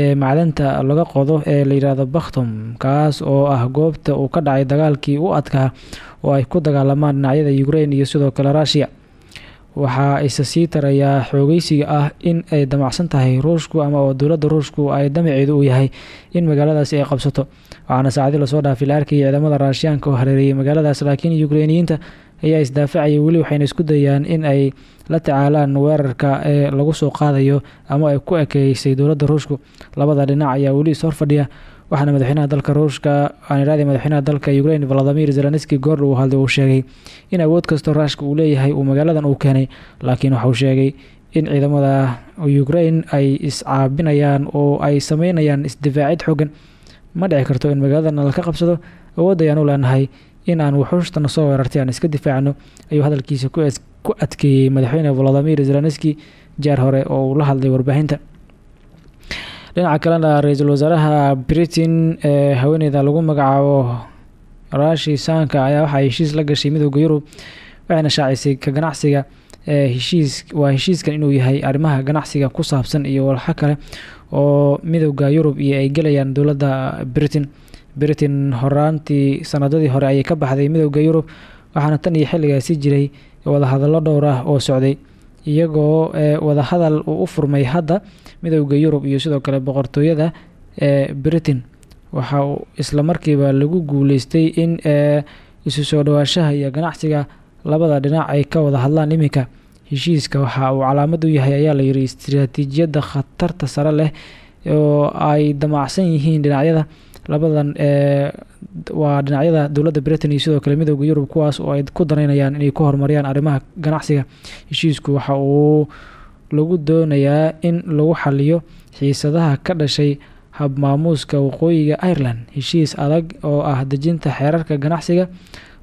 ee macdanta laga qodo ee layidhaahdo bakhtum kaas oo ah goobta uu ka dhacay dagaalkii u adkaa oo ay ku dagaalamaan dhinacyada ukraine iyo sidoo kale rushia waxaa isa sii tarayaa xoogeysiga ah in ay damacsan tahay ruushku ama oo dowladda ruushku ay damaceedu uu yahay in magaaladaasi ay qabsato. Waxaana saacadii la soo dhaafay la arkayay ciidamada raashiyaanka oo hareereeyay magaaladaas laakiin ukrainiyiinta ayaa isdaafacaya weli waxayna isku dayaan in ay la tacaalaan weerarka ee lagu soo qaadayo ama ay ku ekeysay dowladda ruushku. Labada dhinac ayaa weli is horfadhiya waxaana madaxweynaha dalka ruushka aan iraahday madaxweynaha dalka ukraine valadimir zelenski goordh uu hadlay uu sheegay in awood kastoo raashka uu leeyahay uu magaaladan uu keenay laakiin waxauu sheegay in ciidamada ukraine ay iscaabinayaan oo ay sameynayaan isdifaacid xoogan ma dhici karto in magaaladan laka qabsado. Awood ayaan u leenahay in aan wuxuushtana soo weerartay aan iska difaacno ayuu hadalkiisa ku adkeeyey madaxweyne valadimir zelenski jaar hore oo uu la hadlay warbaahinta dhinaca kalena ra'iisul wasaaraha britain ee haweeneyda lagu magacaabo rashi sanka ayaa waxaa heshiis la gashay midooda yurub waxayna shaacisay ka ganacsiga heshiis waa heshiiskan inuu yahay arrimaha ganacsiga ku saabsan iyo walxo kale oo midooda yurub iyo ay gelayaan dowladda britain. Britain horaantii sanadadii hore ayay ka baxday midooda yurub waxaana tan iyo xilligaasi jiray wadahadallo dhowr ah oo socday iyagoo wadahadal uu u furmay hadda midooda yurub iyo sidoo kale boqortooyada ee britain. Waxa uu isla markiiba lagu guuleystay in isu soo dhawaashaha iyo ganacsiga labada dhinac ay ka wada hadlaan iminka heshiiska. Waxa uu calaamad u yahay ayaa layiri istiraatiijiyadda khatarta sare leh oo ay damacsan yihiin dhinacyada labadan ee waa dhinacyada dowladda britain iyo sidoo kale midooda yurub kuwaas oo ay ku danaynayaan inay ku horumariyaan arrimaha ganacsiga heshiisku. Waxa uu lagu doonayaa in lagu xaliyo xiisadaha ka dhashay habmaamuuska waqooyiga ireland. Heshiis adag oo ah dejinta xeerarka ganacsiga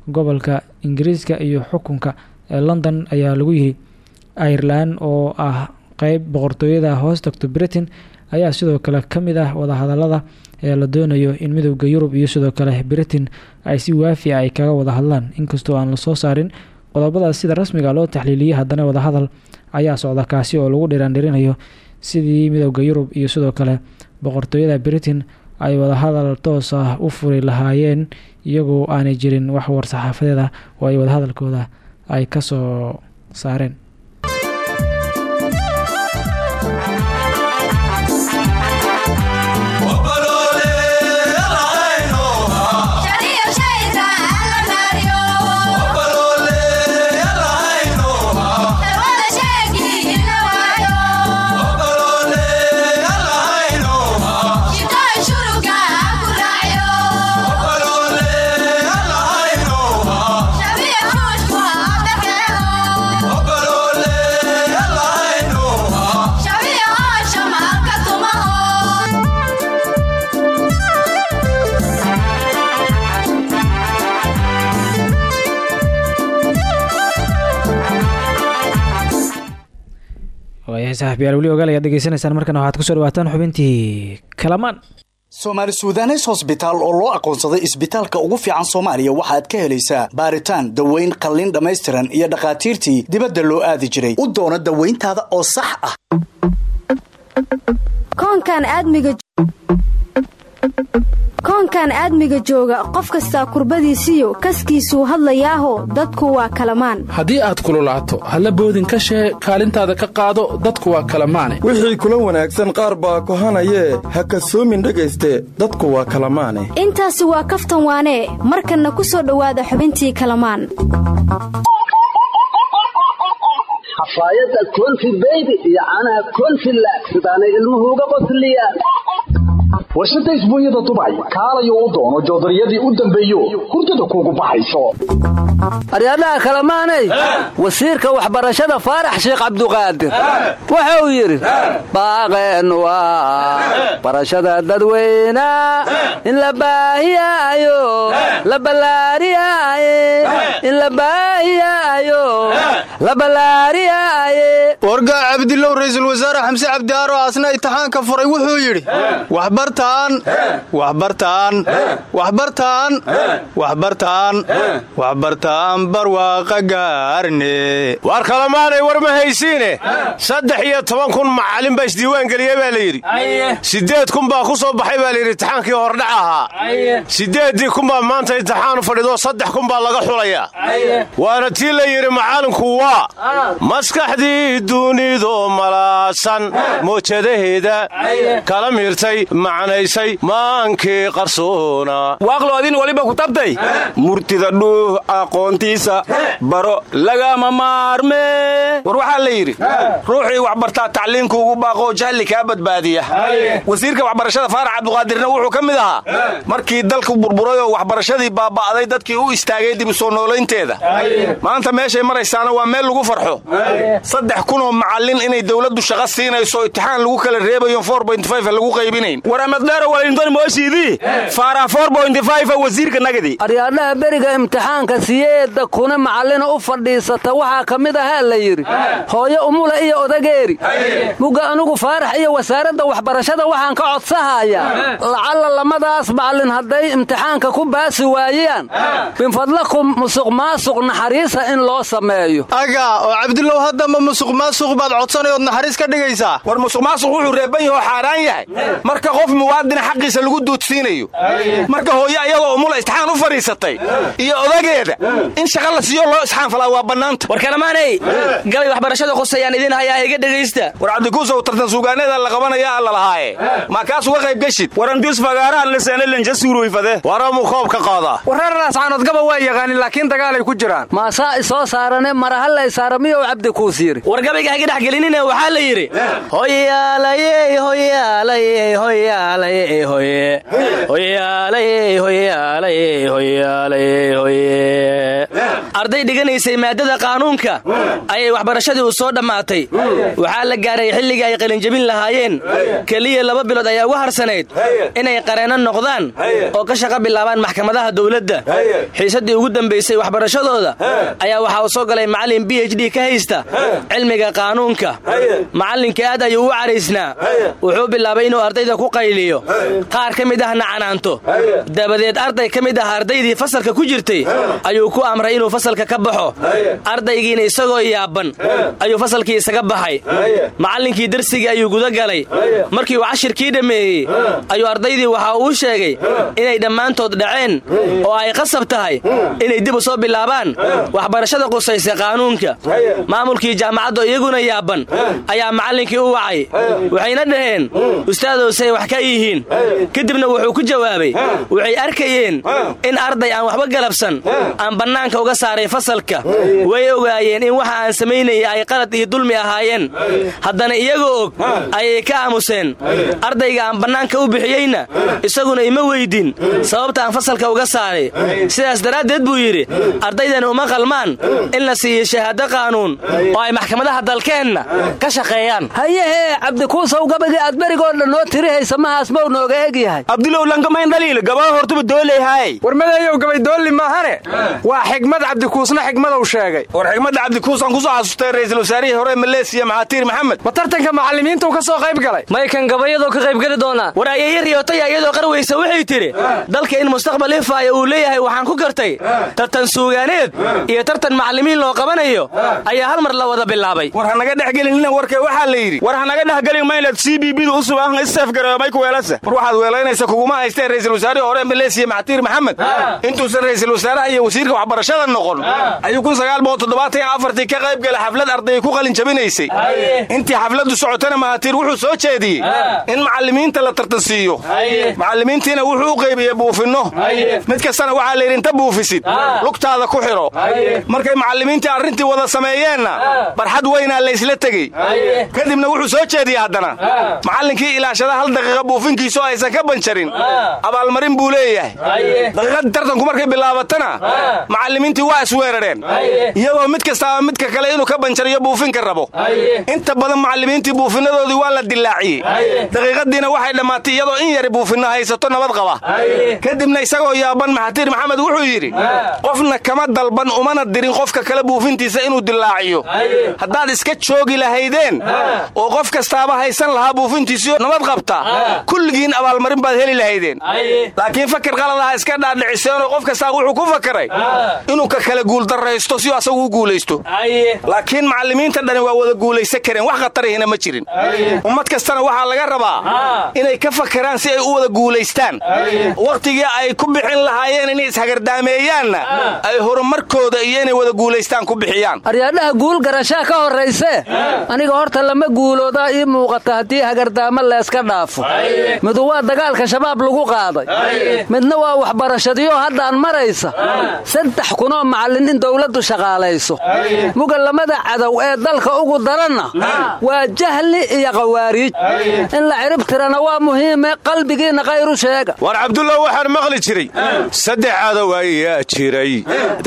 gobolka ingiriiska iyo xukunka ee london ayaa lagu yiri ireland oo ah qeyb boqortooyada hoos tagto britain ayaa sidoo kale ka mid ah wadahadalada ee la doonayo in midooda yurub iyo sidoo kale britain ay si waafi a ay kaga wada hadlaan inkastoo aan la soo saarin qodobadaas sida rasmiga loo taxliiliyay haddana wadahadal ayaa socda kaasi oo lagu dhiraandhirinayo sidii midooda yurub iyo sidoo kale boqortooyada britain ay wadahadal toos ah u furi lahaayeen iyagoo aanay jirin wax war-saxaafadeed ah oo ay wadahadalkooda ay ka soo saareen saaxiibyaal weli ogaal ayaad dhegeysanaysaan markana waxaad ku soo dhawaataan xubintii kalamaan. Soomaali sudanes hosbitaal oo loo aqoonsaday isbitaalka ugu fiican soomaaliya waxaad ka helaysaa baaritaan daweyn qalliin dhammaystiran iyo dhakhaatiirtii dibadda loo aadi jiray. U doono dawayntaada oo sax ah. Koonkan aadmiga koonkan aadmiga jooga qof kastaa kurbadiisiyo kaskiisuu hadlayaaho dadku waa kalamaan. Haddii aad kululaato halla boodin ka shee kaalintaada ka qaado dadku waa kalamaane. Wixii kula wanaagsan qaar baa kohanayee ha kasoomin dhegayste dadku waa kalamaane. Intaasi waa kaftan waanee markanna ku soo dhowaada xubintii kalamaan. Xafaayadda konfi beybi iyo caanaha konfi laag sidaanay ilmuhu uga qosliyaan warshadda isbuunyada dubay kaalayo u doono joodariyadii u dambeeyo hurdada kuugu baxayso aryadaha kalamaanay wasiirka waxbarashada faarax sheekh cabduqaadir wuxuu yidhi baaqeen waa barashada dadweyna in la baahiyaayo la ballaariyaaye in la baahiyaayo la ballaariyaaye wargaa cabdilow ra'iisul wasaare xamse cabdiaaro asna imtixaanka furay wuxuu yidhi waxbartaan waxbartaan waxbartaan waxbartaan waxbartaan barwaaqa gaarne. Waar kalamaanay war ma haysiine? Saddex iyo toban kun macallin baa isdiiwaan geliyey baa la yidhi. Siddeed kun baa ku soo baxay baa layidhi imtixaankii hordhac ahaa. Siddeeddii kun baa maanta imtixaan fadhido saddex kun baa laga xulayaa waana tii la yidhi macallinku waa maskaxdii dunidu malaasan moojadaheeda kala miirtay macnaysay maankii qarsoona. Waaqloodin waliba ku tabtay. Murtida dhuuh aqoontiisa baro lagama maarmee war waxaa la yidhi ruuxii waxbartaa tacliinku ugu baaqoo jahli kaa badbaadiya. Wasiirka waxbarashada faarax cabduqaadirna wuxuu ka mid ahaa. Markii dalku burburay oo waxbarashadii baaba'day dadkii u istaagay dib u soo noolaynteeda. Maanta meeshay maraysaana waa meel lagu farxo. Saddex kunoo macallin inay dowladdu shaqo siinayso itixaan lagu kala reebayo lagu qaybinayn wasiirka nagadi. Aryaadhaha beriga imtixaanka siyeedda kuna macallina u fadhiisata waxaa ka mid ahaa la yidhi hooyo umula iyo odageeri. Mugga anugu faarax iyo wasaaradda waxbarashada waxaan ka codsahayaa lacalla lamadaas macallin hadday imtixaanka ku baasi waayaan. Binfadlakum musuq maasuq naxariisa in loo sameeyo. Aga oo cabdilow haddama musuq maasuq baad codsanayood naxariis ka dhigaysaa? War musuq maasuq wuxuu reeban yaho xaaraan yahay. Marka qof muwaadina xaqiisa lagu duudsiinayo. Marka hooyo ayagoo umula istixaan u fadhiisatay iyo odageeda in shaqa la siiyo loo isxaanfalaa waa bannaanta. War kalamaanay gabay waxbarashada qosayaan idin hayaa iga dhegaysta war cabdikuusow tartan suugaaneeda la qabanaya alla lahaaye. Maa kaas uga qayb geshid? Warandius fagaarahan liseenelenja suurweyfade waramuu koob ka qaadaa wareeralaascaanood gaba waa yaqaanin laakiin dagaalay ku jiraan. Maasaa isoo saarane marahallay saara miyou cabdikuus yidhi war gabayga haga dhex gelinine waxaa la yidhi hoyaalayey hoyaalayey hoyaalayey arday dhiganaysay maadada qaanuunka. Ayay waxbarashadii u soo dhammaatay. Waxaa la gaaray xilligii ay qalinjabin lahaayeen. Keliya laba bilood ayaa uga harsanayd inay qareenno noqdaan oo ka shaqo bilaabaan maxkamadaha dowladda. Xiisaddii ugu dambaysay waxbarashadooda ayaa waxaa u soo galay macallin b h ka haysta cilmiga qaanuunka. Macallinka aad ayuu u caraysnaa. Wuxuu bilaabay inuu ardayda ku qayliyo qaar ka mid ahna canaanto dabadeed arday ka mid ah ardaydii fasalka ku jirtay ayuu ku amray inuu fasalka ka baxo. Ardaygiina isagoo yaaban ayuu fasalkii isaga baxay. Macallinkii darsigii ayuu guda galay. Markii uu cashirkii dhammeeyey ayuu ardaydii waxa uu sheegay inay dhammaantood dhaceen oo ay qasab tahay inay dib u soo bilaabaan. Waxbarashada qusaysa qaanuunka. Maamulkii jaamacadda iyaguna yaaban ayaa macallinkii u wacay. Waxayna dhaheen ustaadowsay wax ka yihiin. Kadibna wuxuu ku jawaabay. Waxay arkayeen in arday aan waxba galabsan aan bannaanka uga saaray fasalka. Way ogaayeen in waxa aan samaynaya ay qalad iyo dulmi ahaayeen. Haddana iyagoo og ayay ka aamuseen. Ardayga aan bannaanka u bixiyeyna isaguna ima weydin. Sababta aan fasalka uga saaray. Sidaas daraaddeed buu yidhi ardaydani uma qalmaan in la siiyo shahaado qaanuun oo ay maxkamadaha dalkeenna ka shaqeeyaan. Hayehee cabdikuusow gabagii aad berigoo dhan noo tirihaysa mahaas mau nooga eg yahay abdilow lankamayn dhaliil gabaa hortuba dooleyhaay war madeeyow gabay doolli maahane? Waa xigmad cabdi cabdikuusna xigmadow sheegay. War xigmadda cabdikuusaan ku soo xasustay ra'iisul wasaarihii hore maleesiya maxaatiir maxamed. Ma tartanka macallimiintuu ka soo qayb galay? Maykan gabayadoo ka qaybgeli doonaa. War ayaya riyootaya iyadoo qarwaysa waxay tidhi dalka in mustaqbal ifaaya uu leeyahay waxaan ku gartay tartan suugaaneed iyo tartan macallimiin loo qabanayo ayaa hal mar la wada bilaabay. War hanaga dhexgelinina warka waxaa la yidhi war hanaga dhexgelin maynaad c b bdu u subahan isseefgareemay ku weelasa war waxaad weelaynaysa kuguma haysteen ra'iisul wasaarihii hore maleesiya maxatiir maxamed. Intuusan ra'iisul wasaaraha iyo wasiirka waxbarashada noqon. Ayuu afartii ka qayb gala xaflad ardayay ku qalin jabinaysay. Intii xafladdu socotana mahatiir wuxuu soo jeediyey. In macallimiinta la tartansiiyo. Macallimiintiina wuxuu u qaybiyey buufinno. Mid kastana waxaa la yidhi inta buufisid lugtaada ku xidho. Markay macallimiintii arrintii wada sameeyeenna barxad weynaa laysla tegey. Kadibna wuxuu soo jeediyey haddana. Macallinkii ilaashada hal daqiiqa buufinkiisu aysan ka banjarin. Abaalmarin buu leeyahay. Daqiiqadii tartanku markay bilaabatana macallimiintii waa isweerareen iyagoo mid kastaaba midka kale inuu ka banjariyo buufinka rabo. Inta badan macallimiintii buufinadoodii waa la dilaaciyey daqiiqadiina waxay dhammaatay iyadoo in yari buufinno haysato nabad qaba. Kadibna isagoo yaaban maxatiir maxamed wuxuu yidhi qofna kama dalban umana dirin qofka kale buufintiisa inuu dilaaciyo. Haddaad iska joogi lahaydeen oo qof kastaaba haysan lahaa buufintiisiyo nabad qabta kulligiin abaalmarin baad heli lahaydeen. Laakiin fakir qaladaha iska dhaadhiciseenoo qof kastaa wuxuu ku fakaray inuu ka kale guuldarraysto si asagu u guulaysto. Laakiin macallimiinta dhani waa wada guulaysan kareen wax khatarihina ma jirin. Ummad kastana waxaa laga rabaa inay ka fakaraan si ay u wada guulaystaan. Wakhtigii ay ku bixin lahaayeen inay ishagardaameeyaanna ay horumarkooda iyo inay wada guulaystaan ku bixiyaan. Aryaadhaha guul garashaa ka horrayse aniga horta lama guuloodaa ii muuqata haddii hagardaamo leeska dhaafo midu waa dagaalka shabaab lagu qaaday. Midna waa waxbarashadiyo haddaan maraysa. Saddex kunoo macallin in dowladdu shaqaalayso. Muga lamada cadow ee dalka ugu daranna waa jahli iyo qawaariij in la cirib tirana waa muhiime qalbigiinna khayru sheega. War cabdullah waxaan maqli jiray. Saddex cadow ayaa jiray.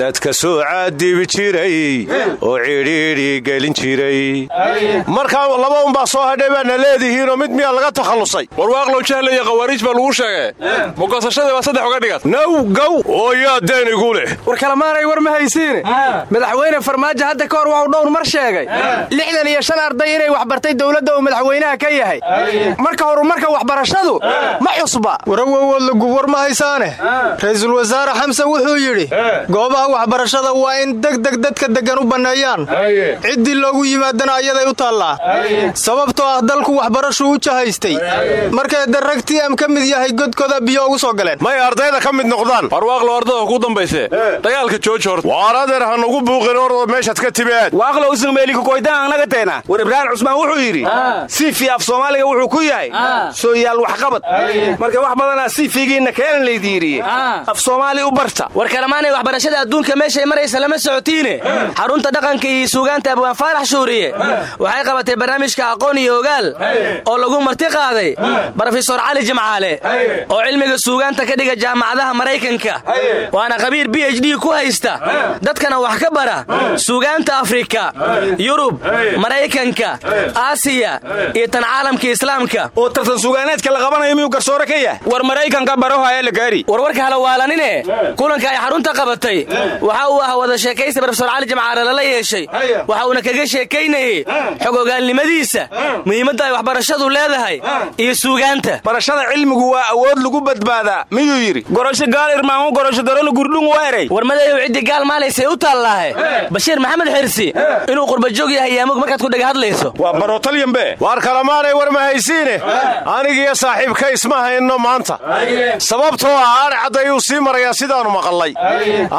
Dadka soo caadibi jiray. Oo cidhiidhi gelin jiray. Markaa laba unbaa soo hadhay baadna leedihiinoo mid miyaa laga takhallusay warwaaqlow jahle iyo khawaariij baa lagu sheegay. Mugosashadii baa saddex uga dhigat naw gow oo yaa deen igu leh war kalemaanay war ma haysiine madaxweyne farmaajo hadda ka hor waxuu dhowr mar sheegay. Lixdan iyo shan arday inay waxbartay dowladda uu madaxweynaha ka yahay. Marka horumarka waxbarashadu ma cusba warawowoodlagub war ma haysaane. Ra'iisul wasaare xamse wuxuu yidhi goobaha waxbarashada waa in degdeg dadka deggan u banneeyaan. Ciddii loogu yimaadana ayaday u taallaa. Sababtoo ah dalku waxbarashuu u jahaystay markay darragtii am ka mid yahay godkooda biyo ugu soo galeen. May ardayda ka mid noqdaan. Warwaaqlo ardada ku dambayse dagaalka jooji horta waar adeer ha nugu buuqin ordoo meeshaad ka timaad waaqlow ismameeliku koytaan annaga teena war ibraahim cusmaan wuxuu yidhi siifi af soomaaliga wuxuu ku yahay. Soo yaal waxqabad marka wax badanaa siifigiinna keenan laydin yidhiye af soomaali u barta. War kalamaanay waxbarashada adduunka meeshay maraysa lama socotiine. Xarunta dhaqanka iyo suugaanta abwaan faarax shuuriye waxay qabatay barnaamijka aqoon iyo ogaal oo lagu marti qaaday brofesor cali jimcaale oo cilmiga suugaanta ka dhiga jaamacadaha maraykanka. Waana qabiir b h d ku haysta. Dadkana wax ka bara. Suugaanta afrika yurub maraykanka aasiya iyo tan caalamka islaamka. Oo tartan suugaaneedka la qabanayo miyuu garsoore ka yahay? War maraykanka barohaya la gaari. Warwarka halawaalanine kulanka ay xarunta qabatay. Waxa uu ah wada sheekaysta brofesor cali jimcaale lala yeeshay. Waxa uuna kaga sheekaynayey xog ogaalnimadiisa muhiimadda ay waxbarashadu leedahay iyo suugaanta. Barashada cilmigu waa awood lagu badbaadaa miyuu yidhi? Gorosho gaal irmaangu gorosho daronu gurdhun waa eray warmadayow ciddii gaal maalaysay u taallaahe bashiir maxamed xirsi inuu qurbajoog yahay yaamug markaad ku dhaga hadlayso. Waa barotalyambe waar kalamaanay war ma haysiine? Anigiyo saaxiibka isma hayno maanta. Sababtoo ah aar cadd ayuu sii marayaa sidaannu maqallay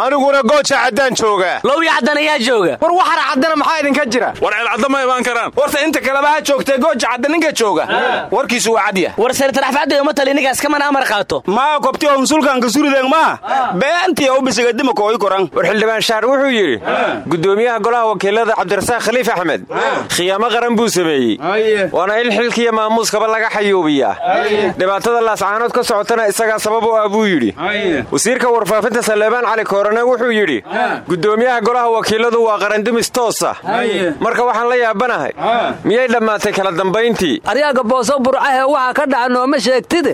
aniguna gooja caddaan joogaa lowya caddan ayaa jooga. War waxara caddana maxaa idinka jira? War ceelcadda ma imaan karaan. Warta inta kaleba ha joogtee gooja cadda ninka jooga. Warkiisu waa war senatarxfaadda uma tali ninkaas kamana amar qaato. Maa kobti oo hunsulkanka surideen maa beentii u bisigadima kooyi koran war xildhibaan shaar wuxuu yidhi gudoomiyaha golaha wakiilada cabdirasaaq khaliif axmed khiyaamo qaran buu sameeyey. Waana in xilkiiyo maamuuskaba laga xayuubiyaa dhibaatada laascaanood ka socotana isagaa sabab u ah buu yidhi. Wasiirka warfaafinta saleebaan cali koorane wuxuu yidhi gudoomiyaha golaha wakiiladu waa qarandumis toosa. Marka waxaan la yaabanahay miyay dhammaatay kala dambayntii waxaa ka dhaca nooma sheegtide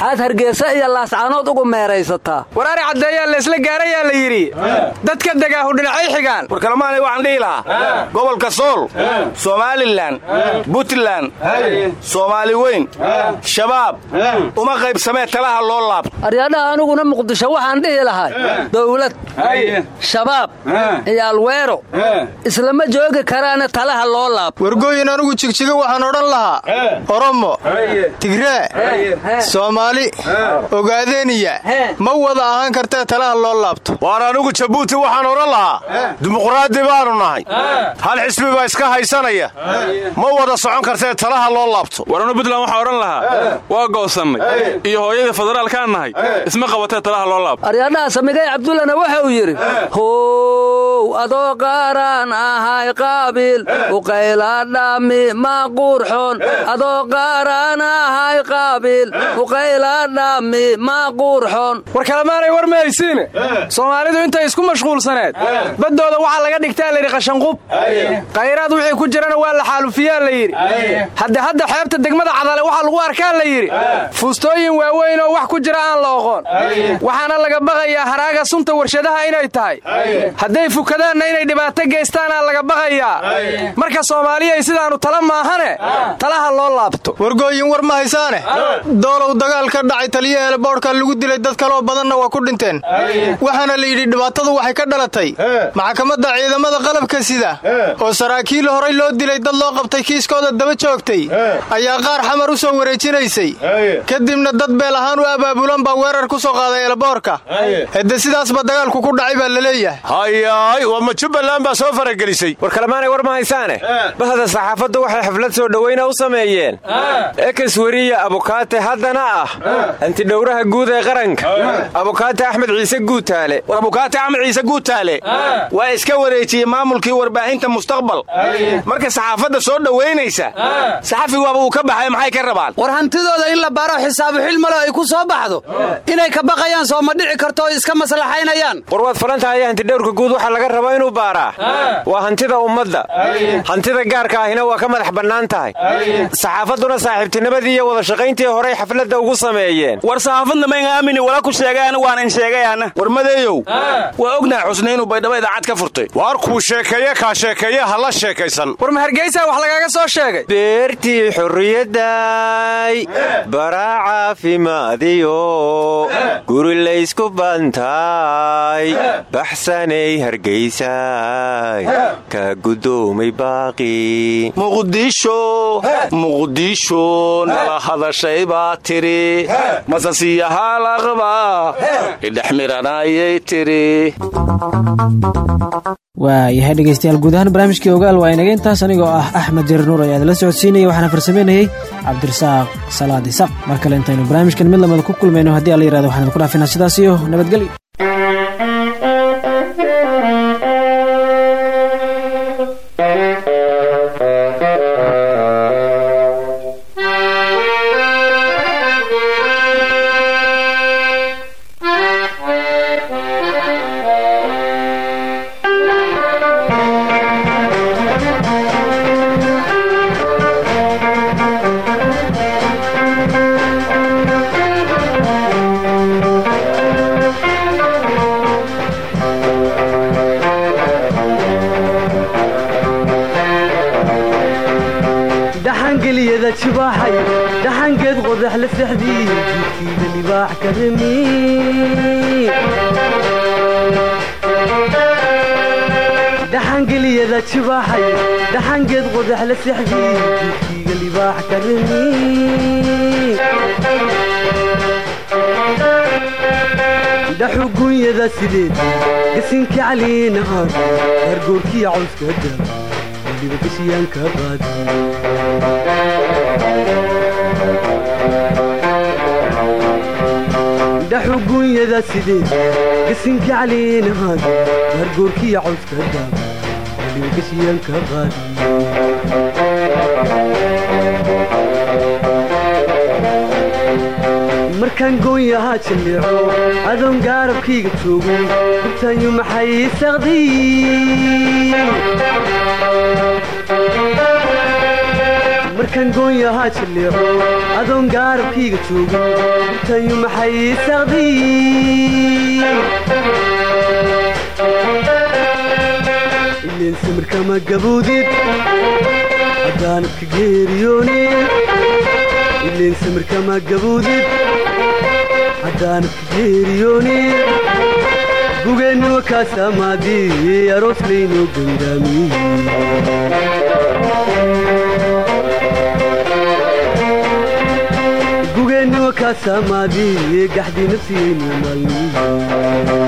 xaad hargeysa iyo laascaanood ugu meeraysataa waraari caddeeyaa laysla gaarayaa la yidhi. Dadka degaahu dhinacay xigaan. War kalemaanay waxaan dhihi lahaa. Gobolka sool somalilan puntland soomaali weyn shabaab uma qaybsamee talaha loo laabto aryadhaha aniguna muqdisho waxaan dhihi lahay. Dowlad shabaab iyo alweero islama joogi karaana talaha loo laabto wargooyin anigu jigjiga waxaan odhan lahaa. Oromo tigree soomaali ogaadeniya ma wada ahaan kartee talaha loo laabto? Waar anigu jabuuti waxaan odhan lahaa dimuqraadi baanu nahay. Hal xisbi baa iska haysanaya ma wada socon kartee talaha loo laabto? War anu puntland waxaa odhan lahaa waa go'sannay iyo hooyadii federaalkaan nahay isma qabatee talaha loo laabto? Aryadhaha samigay cabdullana waxa uu yidhi how adoo qaaraan ahay qaabiil uqayladhami ma quurxoon adoo qaaraan ahay qaabiil uqayladhami ma quurxoon war kalemaanay war mahaysiine soomaalidu intay isku mashquulsaneed baddooda waxaa laga dhigtaa layidhi qashanqub. Khayraad wixii ku jirana waa la xaalufiyaa la yidhi. Hadde hadda xeebta degmada cadale waxaa lagu arkaa la yidhi. Fuustooyin waaweyn oo wax ku jira aan la oqoon. Waxaana laga baqayaa haraaga sunta warshadaha inay tahay. Hadday fukadaanna inay dhibaato geystaanaa laga baqayaa. Marka soomaaliyay sidaanu tala maahane talaha loo laabto wargooyin war ma haysaane doolow dagaal ka dhacay taliya heeleboodhka lagu dilay dad kaloo badanna waa ku dhinteen. Waxaana la yidhi dhibaatadu waxay ka dhalatay. Maxkamadda ciidamada qalabka sida oo saraakiil horay loo dilay dad loo qabtay kiiskooda daba joogtay ayaa qaar xamar u soo wareejinaysay. Kadibna dad beel ahaan u abaabulan baa weerar ku soo qaaday eelaboorka hede sidaasba dagaalku ku dhacay baa la leeyahay. Hayaay waa ma jubbaland baa soo faragelisay. War kalemaanay war ma haysaane bahda saxaafaddu waxay xaflad soo dhowayna u sameeyeen weriya abukaate haddana ah. Antidhowraha guud ee qaranka. Abukaate axmed ciise guutaale. Abukaate axmed ciise guutaale. Waa iska wareejiyey maamulkii warbaahinta mustaqbal. Marka saxaafadda soo dhowaynaysa saxafi waaba uu ka baxay maxay ka rabaan? War hantidooda in la baaro xisaabu xilmale ay ku soo baxdo. Inay ka baqayaan soo ma dhici karto oo iska maslaxaynayaan. War waad falan tahay hantidhowrka guud waxaa laga rabaa inuu baaraa. Waa hantida ummadda. Hantida gaarka ahina waa ka madax bannaan tahay saxaafadduna saaxiibtinimadii iyo wada shaqayntii horey xafladda ugu sameeyeen. War saxaafadna mayn aamini wala ku sheegaan waan in sheegayaana war madeeyow waa ognahay xusni inuu baydhabo idaacad ka furtay. Waar kuu sheekeeye kaa sheekeeye ha la sheekaysan. War ma hargeysa wax lagaaga soo sheegay. Beertii xurriyadday baraa caafimaadiyo guri laysku bantaay baxsanay hargeysay ka guddoomay baaqi. Muqdisho muqdisho nala hadashay baa tiri. Masasiyahalaqba idhex miranayay tiri. Waayahay dhegeystayaal guud ahaan barnaamijkii ogaal waa inaga intaas anigoo ah axmed jarir nuur ayaad la socodsiinaya waxaana farsameynayey cabdirasaaq salaad isaq mar kale intaynu barnaamijkan mid lamada ku kulmayno haddii alla yiraahdo waxaan idinku dhaafinaa sidaas iyo nabadgelyo gasinka caliina aad gargoorkiya cawska daa weliba gashiyaanka qaadi dhaxugunyada sideed gasinka caliina aad gargoorkiya cawska daa weliba gashiyaanka qaadi markaan goonyahaa jalleeco adoon gaarabkayga joogo gubtaanyu maxay saqdiy markaan goonyahaa jalleeco adoon gaarabkayga joogo gubtaanyu maxay saqdiy samirkama gaboodid haddaanad ka geeriyoonin ileen samirkama gaboodid haddaanad ka geeriyoonin gugeenniwa kaasamaadii aroos laynoo gandaamiyey gugeenniwa kaasamaadii gaxdii nafsiyeynu maxaanaygu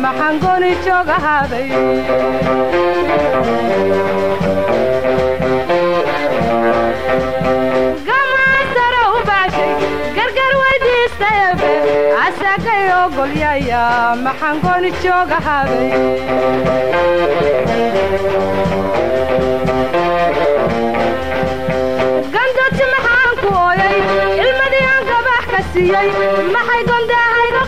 maxaan gooni joog ahaaday gacmaa sare u bacshay gargar weydiistayefe asagay ogolyaya maxaan gooni joog ahaaday gandoti maxaan ku ooyay ilmadii aan gabax ka siiyey maxay gondaahayga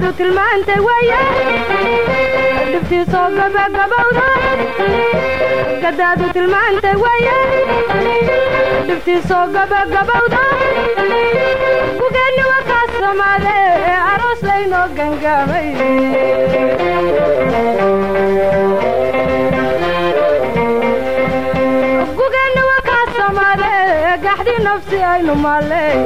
gadaadu tilmaantay weeye dhibtiisoo gabagabowda gadaadu tilmaantay weeye dhibtiisoo gabagabowda gugeenni waa kaa samaade ee aroos laynoo gangaamay gaxdii nafsi aynu maaley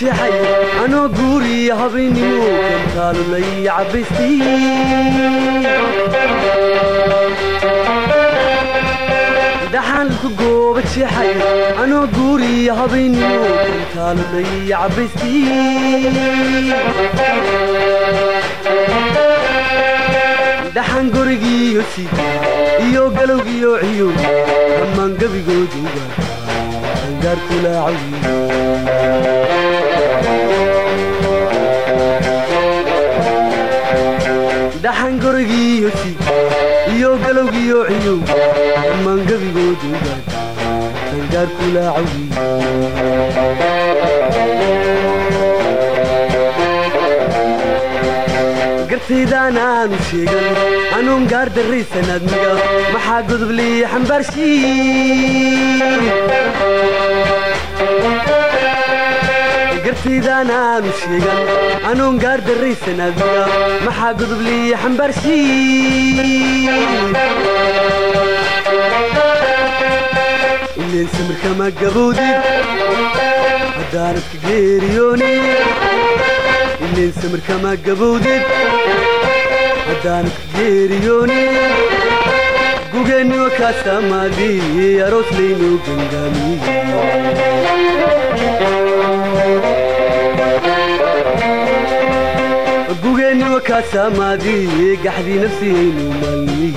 jeexay anoo guuriya habaynimo kantaalulay cabbaystiidhaxaan ku gooba jeexay anoo guuriya habaynimo kantaalulay cabbaystii dhaxaan gorigiiyo sida iyo galowgiyo ciyow dhammaan gebigooduga dhaxan gorigiiyo si iyo galowgiyo ciyow dhammaan gebigooduga dangaarkulaacawi gartaydaan aanu sheegan anuun gaar darraysan admiga maxaa godoblii xambaarshiin gartaydaan aanu sheegan anuun gaar darraysan maxaa godoblii xambaarshiin ileen samirkama gaboodid haddaanad ka geeriyoonin ileen samirkama gaboodid haddaanad ka geeriyoonin gugeenniwa kaasamaadii aroos laynoo gangaamiyey kaasamaadii gaxdii nafsiyaynu maalmiyey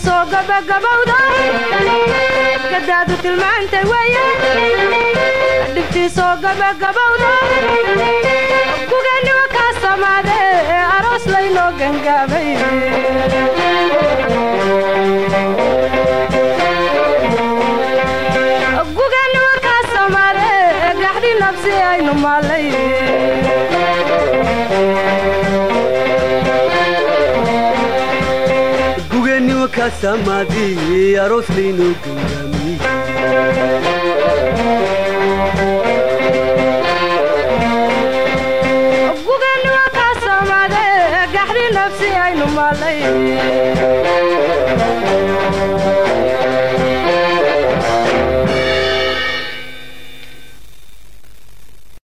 dhibtiisoo gabagabowda gadaadu tilmaantay weeye dhibtiisoo gabagabowda gugeenniwa kaa samaade aroos laynoo gangaabay gugeenniwa kaa nabsi aynu maalay gangaamiyey gugeenniwa kaa samaade ee gaxdhi nabsi aynu maalay